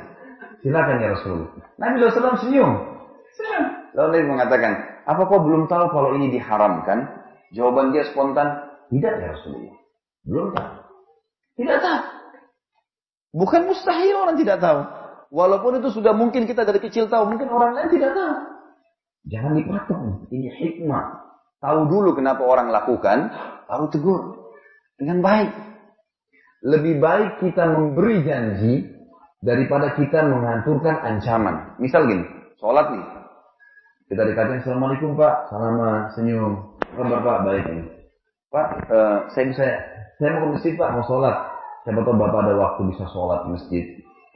Silahkan ya Rasulullah. Nabi SAW senyum. Senyum. Lalu Nabi mengatakan, apa kau belum tahu kalau ini diharamkan? Jawaban dia spontan, tidak ya Rasulullah. Belum tahu. Tidak tahu. Bukan mustahil orang tidak tahu. Walaupun itu sudah mungkin kita dari kecil tahu, mungkin orang lain tidak tahu. Jangan dipotong. Ini hikmah. Tahu dulu kenapa orang lakukan, baru tegur. Dengan baik. Lebih baik kita memberi janji daripada kita menghancurkan ancaman. Misal gini, sholat nih. Kita dikatakan, Assalamualaikum Pak, salam senyum. Kabar Pak, baik nih. Pak, uh, saya bisa, saya mau ke masjid Pak, mau sholat. Siapa tahu Bapak ada waktu bisa sholat di masjid.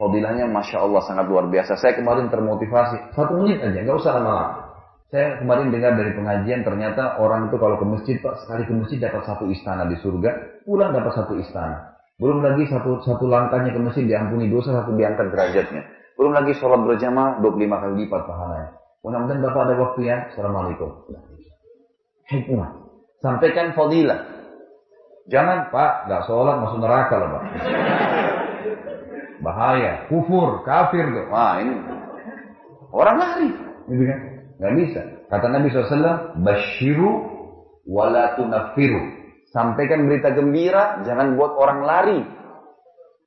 Fadilahnya Masya Allah sangat luar biasa. Saya kemarin termotivasi. Satu menit aja, nggak usah lama-lama. Saya kemarin dengar dari pengajian ternyata orang itu kalau ke masjid Pak sekali ke masjid dapat satu istana di surga, pulang dapat satu istana. Belum lagi satu satu langkahnya ke masjid diampuni dosa, satu diangkat derajatnya. Belum lagi sholat berjamaah 25 kali lipat pahalanya. Mudah-mudahan Bapak ada waktu ya. Assalamualaikum. Hikmah. Sampaikan fadilah. Jangan Pak, nggak sholat masuk neraka loh Pak. Bahaya, kufur, kafir tuh. Wah ini orang lari, gitu kan? Gak bisa. Kata Nabi SAW, Bashiru wala tunafiru. Sampaikan berita gembira, jangan buat orang lari.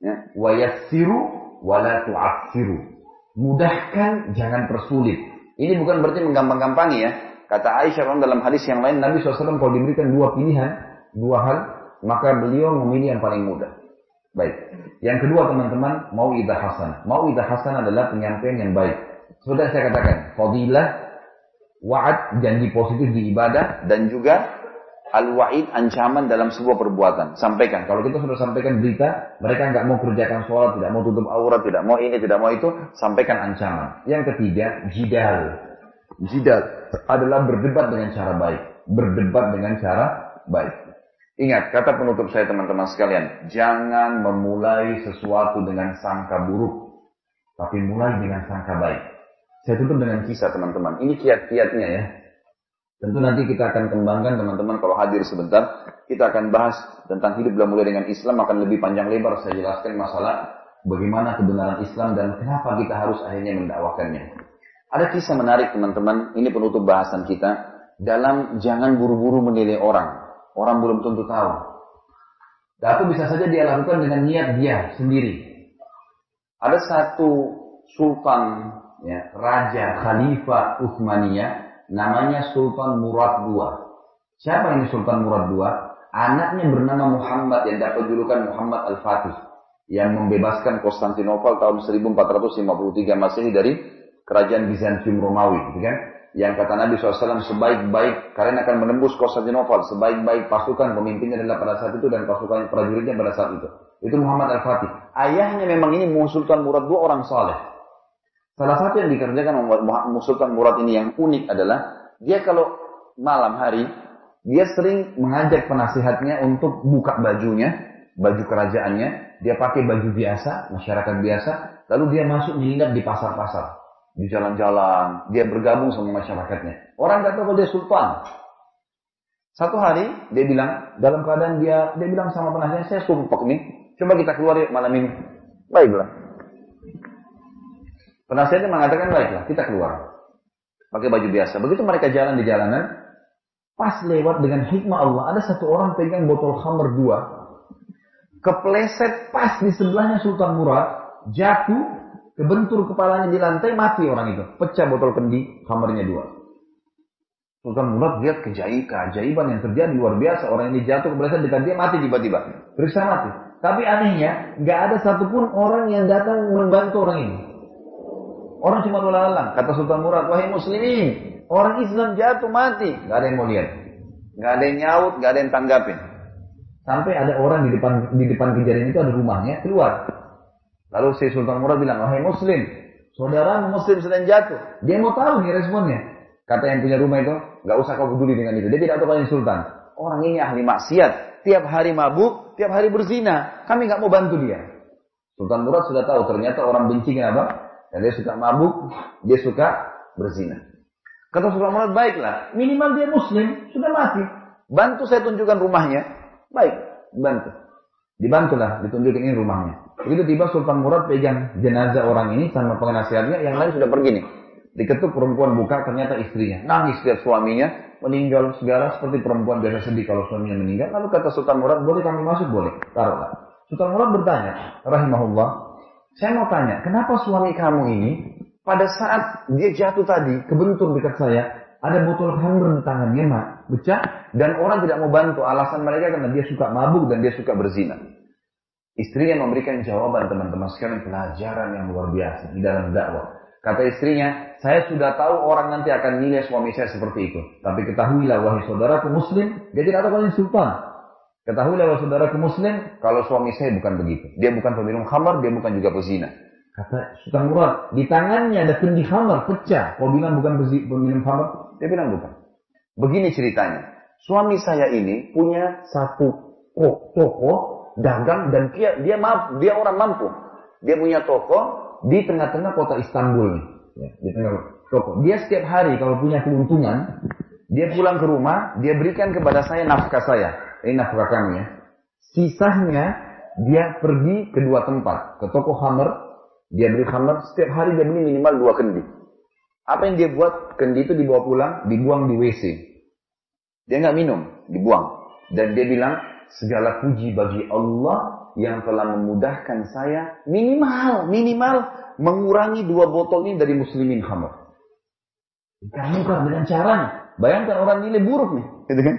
Ya. Wayassiru wala tu'aksiru. Mudahkan, jangan persulit. Ini bukan berarti menggampang-gampangi ya. Kata Aisyah dalam hadis yang lain, Nabi SAW kalau diberikan dua pilihan, dua hal, maka beliau memilih yang paling mudah. Baik. Yang kedua teman-teman, mau idah hasan. Mau idah hasan adalah penyampaian yang baik. Sudah saya katakan, fadilah, wa'ad, janji positif di ibadah, dan juga al-wa'id, ancaman dalam sebuah perbuatan. Sampaikan. Kalau kita sudah sampaikan berita, mereka nggak mau kerjakan sholat, tidak mau tutup aurat, tidak mau ini, tidak mau itu, sampaikan ancaman. Yang ketiga, jidal. Jidal adalah berdebat dengan cara baik. Berdebat dengan cara baik. Ingat, kata penutup saya teman-teman sekalian, jangan memulai sesuatu dengan sangka buruk, tapi mulai dengan sangka baik. Saya tutup dengan kisah teman-teman. Ini kiat-kiatnya ya. Tentu nanti kita akan kembangkan teman-teman kalau hadir sebentar. Kita akan bahas tentang hidup dan mulai dengan Islam akan lebih panjang lebar. Saya jelaskan masalah bagaimana kebenaran Islam dan kenapa kita harus akhirnya mendakwakannya. Ada kisah menarik teman-teman. Ini penutup bahasan kita. Dalam jangan buru-buru menilai orang. Orang belum tentu tahu. Itu bisa saja dia lakukan dengan niat dia sendiri. Ada satu sultan, ya, raja, khalifah Uthmaniyah, namanya Sultan Murad II. Siapa ini Sultan Murad II? Anaknya bernama Muhammad yang dapat julukan Muhammad Al-Fatih yang membebaskan Konstantinopel tahun 1453 Masehi dari kerajaan Bizantium Romawi, gitu kan? Yang kata Nabi SAW sebaik-baik kalian akan menembus Konstantinopel sebaik-baik pasukan pemimpinnya adalah pada saat itu dan pasukan prajuritnya pada saat itu. Itu Muhammad Al-Fatih. Ayahnya memang ini Sultan Murad dua orang saleh. Salah satu yang dikerjakan Sultan Murad ini yang unik adalah dia kalau malam hari dia sering mengajak penasihatnya untuk buka bajunya, baju kerajaannya, dia pakai baju biasa, masyarakat biasa, lalu dia masuk menginap di pasar-pasar, di jalan-jalan, dia bergabung sama masyarakatnya. Orang nggak tahu kalau dia sultan. Satu hari dia bilang dalam keadaan dia dia bilang sama penasihatnya saya sumpah nih, coba kita keluar malam ini. Baiklah. Penasihatnya mengatakan baiklah kita keluar pakai baju biasa. Begitu mereka jalan di jalanan, Pas lewat dengan hikmah Allah, ada satu orang pegang botol khamr dua. Kepleset pas di sebelahnya Sultan Murad, jatuh, kebentur kepalanya di lantai, mati orang itu. Pecah botol kendi, khamrnya dua. Sultan Murad lihat kejaib, keajaiban yang terjadi luar biasa. Orang ini jatuh kepleset dekat dia mati tiba-tiba. Periksa mati. Tapi anehnya, nggak ada satupun orang yang datang membantu orang ini. Orang cuma lalang. Kata Sultan Murad, wahai muslimin, Orang Islam jatuh mati, nggak ada yang mau lihat, nggak ada yang nyaut, nggak ada yang tanggapin. Sampai ada orang di depan di depan kejadian itu ada rumahnya keluar. Lalu si Sultan Murad bilang, wahai Muslim, saudara Muslim sedang jatuh. Dia mau tahu nih responnya. Kata yang punya rumah itu, nggak usah kau peduli dengan itu. Dia tidak tahu yang Sultan. Orang ini ahli maksiat, tiap hari mabuk, tiap hari berzina. Kami nggak mau bantu dia. Sultan Murad sudah tahu ternyata orang benci kenapa? Dan dia suka mabuk, dia suka berzina. Kata Sultan Murad, baiklah, minimal dia muslim, sudah mati. Bantu saya tunjukkan rumahnya. Baik, bantu. Dibantulah, ditunjukin ini rumahnya. Begitu tiba Sultan Murad pegang jenazah orang ini sama penasihatnya, yang lain sudah pergi nih. Diketuk perempuan buka, ternyata istrinya. Nangis lihat suaminya, meninggal segala seperti perempuan biasa sedih kalau suaminya meninggal. Lalu kata Sultan Murad, boleh kami masuk? Boleh. Taruhlah. Sultan Murad bertanya, rahimahullah, saya mau tanya, kenapa suami kamu ini pada saat dia jatuh tadi, kebentur dekat saya, ada botol khamr di tangannya, mak, pecah, dan orang tidak mau bantu. Alasan mereka karena dia suka mabuk dan dia suka berzina. Istrinya memberikan jawaban teman-teman sekalian pelajaran yang luar biasa di dalam dakwah. Kata istrinya, saya sudah tahu orang nanti akan nilai suami saya seperti itu. Tapi ketahuilah wahai saudaraku muslim, dia tidak tahu kalau sultan. Ketahuilah wahai saudaraku muslim, kalau suami saya bukan begitu. Dia bukan peminum khamar, dia bukan juga pezina. Kata Sultan Murad, di tangannya ada kendi khamar pecah. Kau bilang bukan peminum khamar? Dia bilang bukan. Begini ceritanya. Suami saya ini punya satu toko dagang dan dia dia maaf, dia orang mampu. Dia punya toko di tengah-tengah kota Istanbul. Ya, di tengah toko. Dia setiap hari kalau punya keuntungan, dia pulang ke rumah, dia berikan kepada saya nafkah saya. Ini nafkah kami ya. Sisanya dia pergi ke dua tempat, ke toko Hammer dia beli khamar, setiap hari dia beli minimal dua kendi. Apa yang dia buat? Kendi itu dibawa pulang, dibuang di WC. Dia nggak minum, dibuang. Dan dia bilang, segala puji bagi Allah yang telah memudahkan saya minimal, minimal mengurangi dua botol ini dari muslimin khamar. Kamu kan dengan caranya. Bayangkan orang nilai buruk nih, gitu kan?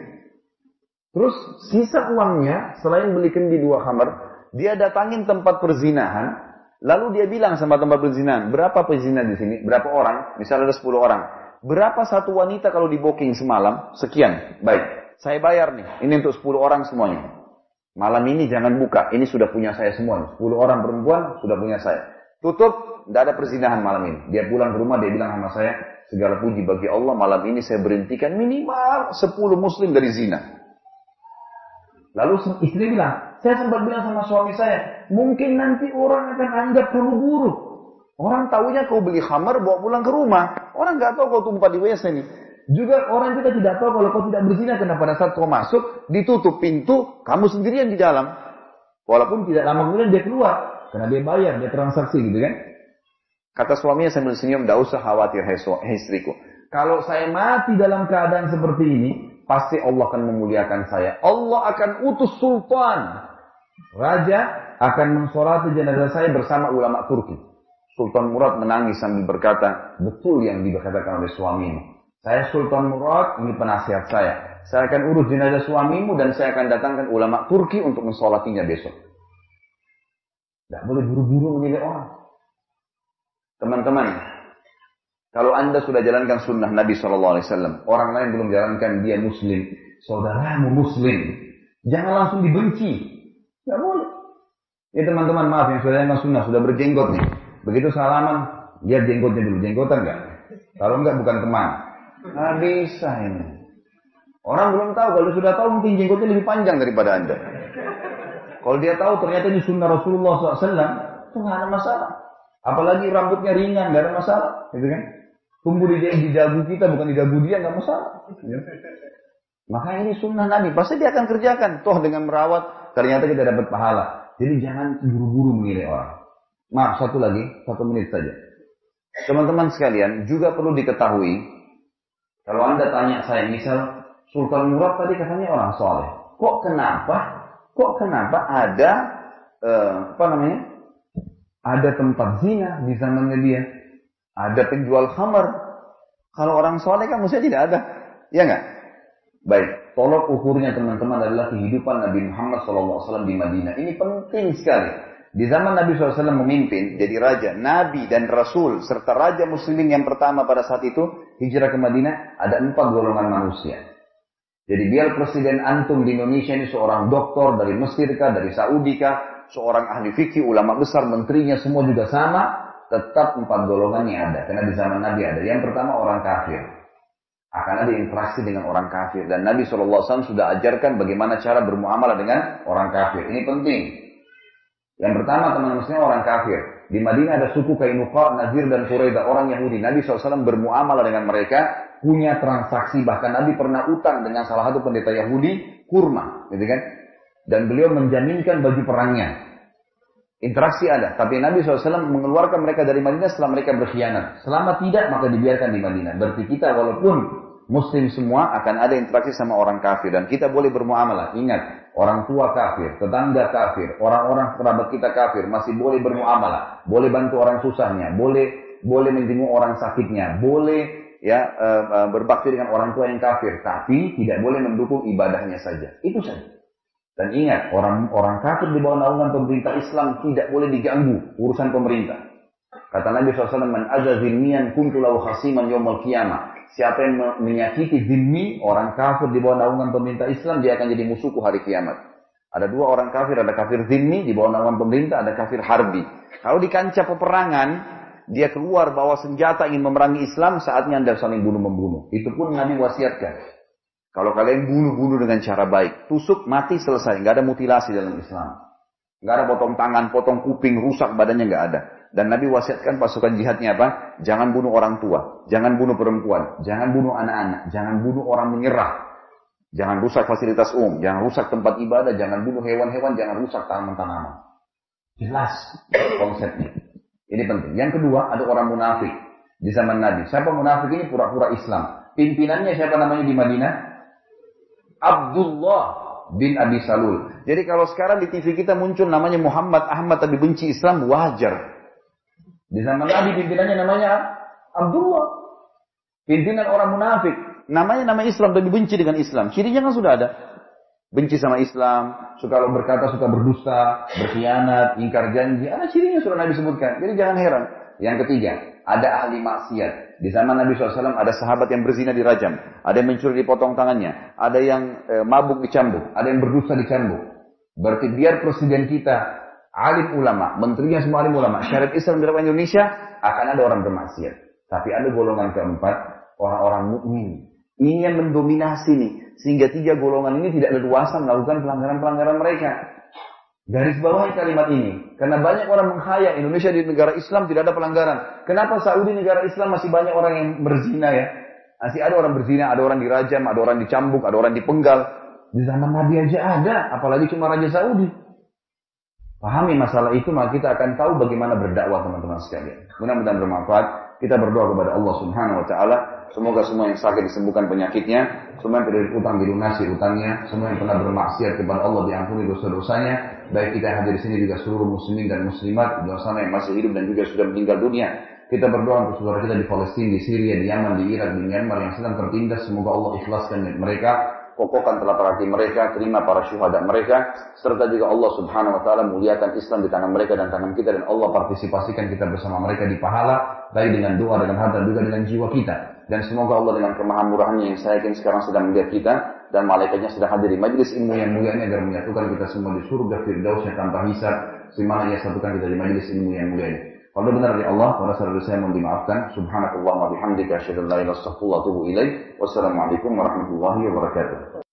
Terus sisa uangnya selain beli kendi dua khamar, dia datangin tempat perzinahan, Lalu dia bilang sama tempat perzinahan, berapa pezina di sini? Berapa orang? Misalnya ada 10 orang. Berapa satu wanita kalau di booking semalam? Sekian. Baik. Saya bayar nih. Ini untuk 10 orang semuanya. Malam ini jangan buka. Ini sudah punya saya semuanya. 10 orang perempuan sudah punya saya. Tutup. Tidak ada perzinahan malam ini. Dia pulang ke rumah. Dia bilang sama saya. Segala puji bagi Allah. Malam ini saya berhentikan minimal 10 muslim dari zina. Lalu istri bilang, saya sempat bilang sama suami saya, mungkin nanti orang akan anggap kamu buruk. Orang tahunya kau beli khamar bawa pulang ke rumah. Orang nggak tahu kau tumpah di WC nih. Juga orang juga tidak tahu kalau kau tidak berzina karena pada saat kau masuk ditutup pintu, kamu sendirian di dalam. Walaupun tidak lama kemudian dia keluar karena dia bayar, dia transaksi gitu kan. Kata suaminya sambil senyum, tidak usah khawatir hai istriku. Kalau saya mati dalam keadaan seperti ini, pasti Allah akan memuliakan saya. Allah akan utus sultan. Raja akan mensolati jenazah saya bersama ulama Turki. Sultan Murad menangis sambil berkata, betul yang dikatakan oleh suamimu. Saya Sultan Murad, ini penasihat saya. Saya akan urus jenazah suamimu dan saya akan datangkan ulama Turki untuk mensolatinya besok. Tidak boleh buru-buru menilai orang. Teman-teman, Kalau anda sudah jalankan sunnah Nabi SAW, orang lain belum jalankan dia muslim, saudaramu muslim, jangan langsung dibenci. Tidak boleh. Ya teman-teman maaf yang sudah jalankan sunnah, sudah berjenggot nih. Begitu salaman, lihat jenggotnya dulu, jenggotan enggak? Kalau enggak bukan teman. Nah bisa ini. Orang belum tahu, kalau sudah tahu mungkin jenggotnya lebih panjang daripada anda. Kalau dia tahu ternyata ini sunnah Rasulullah SAW, itu nggak ada masalah. Apalagi rambutnya ringan, nggak ada masalah, gitu kan? Tumbuh di, di dagu kita, bukan di dagu dia, nggak masalah. Ya. Maka ini sunnah Nabi, pasti dia akan kerjakan. Toh dengan merawat, ternyata kita dapat pahala. Jadi jangan buru-buru menilai orang. Maaf, satu lagi, satu menit saja. Teman-teman sekalian, juga perlu diketahui, kalau Anda tanya saya, misal, Sultan Murad tadi katanya orang soleh. Kok kenapa? Kok kenapa ada, eh, apa namanya, ada tempat zina di zamannya dia? Ada penjual khamar. Kalau orang soleh kan mestinya tidak ada. Ya nggak? Baik, tolok ukurnya teman-teman adalah kehidupan Nabi Muhammad SAW di Madinah. Ini penting sekali. Di zaman Nabi SAW memimpin, jadi raja, Nabi dan Rasul, serta raja muslimin yang pertama pada saat itu, hijrah ke Madinah, ada empat golongan manusia. Jadi biar presiden antum di Indonesia ini seorang doktor dari Mesir kah, dari Saudi kah, seorang ahli fikih, ulama besar, menterinya semua juga sama, tetap empat golongannya ada. Karena di zaman Nabi ada. Yang pertama orang kafir. Akan ada interaksi dengan orang kafir. Dan Nabi SAW sudah ajarkan bagaimana cara bermuamalah dengan orang kafir. Ini penting. Yang pertama teman-teman orang kafir. Di Madinah ada suku Kainuqa, Nazir dan Quraidah, orang Yahudi. Nabi SAW bermuamalah dengan mereka, punya transaksi. Bahkan Nabi pernah utang dengan salah satu pendeta Yahudi, kurma. Gitu kan? Dan beliau menjaminkan baju perangnya. Interaksi ada, tapi Nabi SAW mengeluarkan mereka dari Madinah setelah mereka berkhianat. Selama tidak, maka dibiarkan di Madinah. Berarti kita walaupun muslim semua akan ada interaksi sama orang kafir. Dan kita boleh bermuamalah. Ingat, orang tua kafir, tetangga kafir, orang-orang kerabat kita kafir, masih boleh bermuamalah. Boleh bantu orang susahnya, boleh boleh menjenguk orang sakitnya, boleh ya berbakti dengan orang tua yang kafir. Tapi tidak boleh mendukung ibadahnya saja. Itu saja. Dan ingat, orang-orang kafir di bawah naungan pemerintah Islam tidak boleh diganggu urusan pemerintah. Kata Nabi SAW, Man aza zimmiyan kuntu lahu khasiman yawmal qiyamah. Siapa yang menyakiti zimmi, orang kafir di bawah naungan pemerintah Islam, dia akan jadi musuhku hari kiamat. Ada dua orang kafir, ada kafir zimmi di bawah naungan pemerintah, ada kafir harbi. Kalau di kancah peperangan, dia keluar bawa senjata ingin memerangi Islam, saatnya anda saling bunuh-membunuh. Itu pun Nabi wasiatkan. Kalau kalian bunuh-bunuh dengan cara baik, tusuk, mati, selesai. Nggak ada mutilasi dalam Islam. Nggak ada potong tangan, potong kuping, rusak badannya nggak ada. Dan Nabi wasiatkan pasukan jihadnya apa? Jangan bunuh orang tua, jangan bunuh perempuan, jangan bunuh anak-anak, jangan bunuh orang menyerah. Jangan rusak fasilitas umum, jangan rusak tempat ibadah, jangan bunuh hewan-hewan, jangan rusak tanaman-tanaman. Jelas konsepnya. Ini penting. Yang kedua, ada orang munafik di zaman Nabi. Siapa munafik ini pura-pura Islam. Pimpinannya siapa namanya di Madinah? Abdullah bin Abi Salul. Jadi kalau sekarang di TV kita muncul namanya Muhammad Ahmad tapi benci Islam wajar. Di zaman Nabi pimpinannya namanya Abdullah. Pimpinan orang munafik. Namanya nama Islam tapi benci dengan Islam. Cirinya kan sudah ada. Benci sama Islam, suka berkata, suka berdusta, berkhianat, ingkar janji. Ada cirinya sudah Nabi sebutkan. Jadi jangan heran. Yang ketiga, ada ahli maksiat. Di zaman Nabi SAW ada sahabat yang berzina di rajam, ada yang mencuri dipotong tangannya, ada yang e, mabuk dicambuk, ada yang berdusta dicambuk. Berarti biar presiden kita alim ulama, menterinya semua alim ulama, syariat Islam di Indonesia akan ada orang bermaksiat. Tapi ada golongan keempat, orang-orang mukmin. Ini yang mendominasi nih, sehingga tiga golongan ini tidak leluasa melakukan pelanggaran-pelanggaran mereka. Garis bawahi kalimat ini. Karena banyak orang menghayal Indonesia di negara Islam tidak ada pelanggaran. Kenapa Saudi negara Islam masih banyak orang yang berzina ya? Masih ada orang berzina, ada orang dirajam, ada orang dicambuk, ada orang dipenggal. Di zaman Nabi aja ada, apalagi cuma Raja Saudi. Pahami masalah itu, maka kita akan tahu bagaimana berdakwah teman-teman sekalian. Mudah-mudahan bermanfaat. Kita berdoa kepada Allah Subhanahu wa taala Semoga semua yang sakit disembuhkan penyakitnya, semua yang tidak utang dilunasi utangnya, semua yang pernah bermaksiat kepada Allah diampuni dosa-dosanya, baik kita yang hadir di sini juga seluruh muslimin dan muslimat di luar sana yang masih hidup dan juga sudah meninggal dunia. Kita berdoa untuk saudara kita di Palestina, di Syria, di Yaman, di Irak, di Myanmar yang sedang tertindas. Semoga Allah ikhlaskan mereka, kokohkan telapak kaki mereka, terima para syuhada mereka, serta juga Allah subhanahu wa ta'ala muliakan Islam di tangan mereka dan tangan kita, dan Allah partisipasikan kita bersama mereka di pahala, baik dengan doa, dengan harta, juga dengan jiwa kita. Dan semoga Allah dengan kemahan murahnya yang saya yakin sekarang sedang melihat kita, dan malaikatnya sedang hadir di majlis ilmu yang mulia ini agar menyatukan kita semua di surga firdausnya tanpa hisab, semana ia satukan kita di majlis ilmu yang mulia ini. Kalau benar dari Allah, pada saat saya mohon dimaafkan. Subhanakallah wa bihamdika asyhadu la. Wassalamualaikum warahmatullahi wabarakatuh.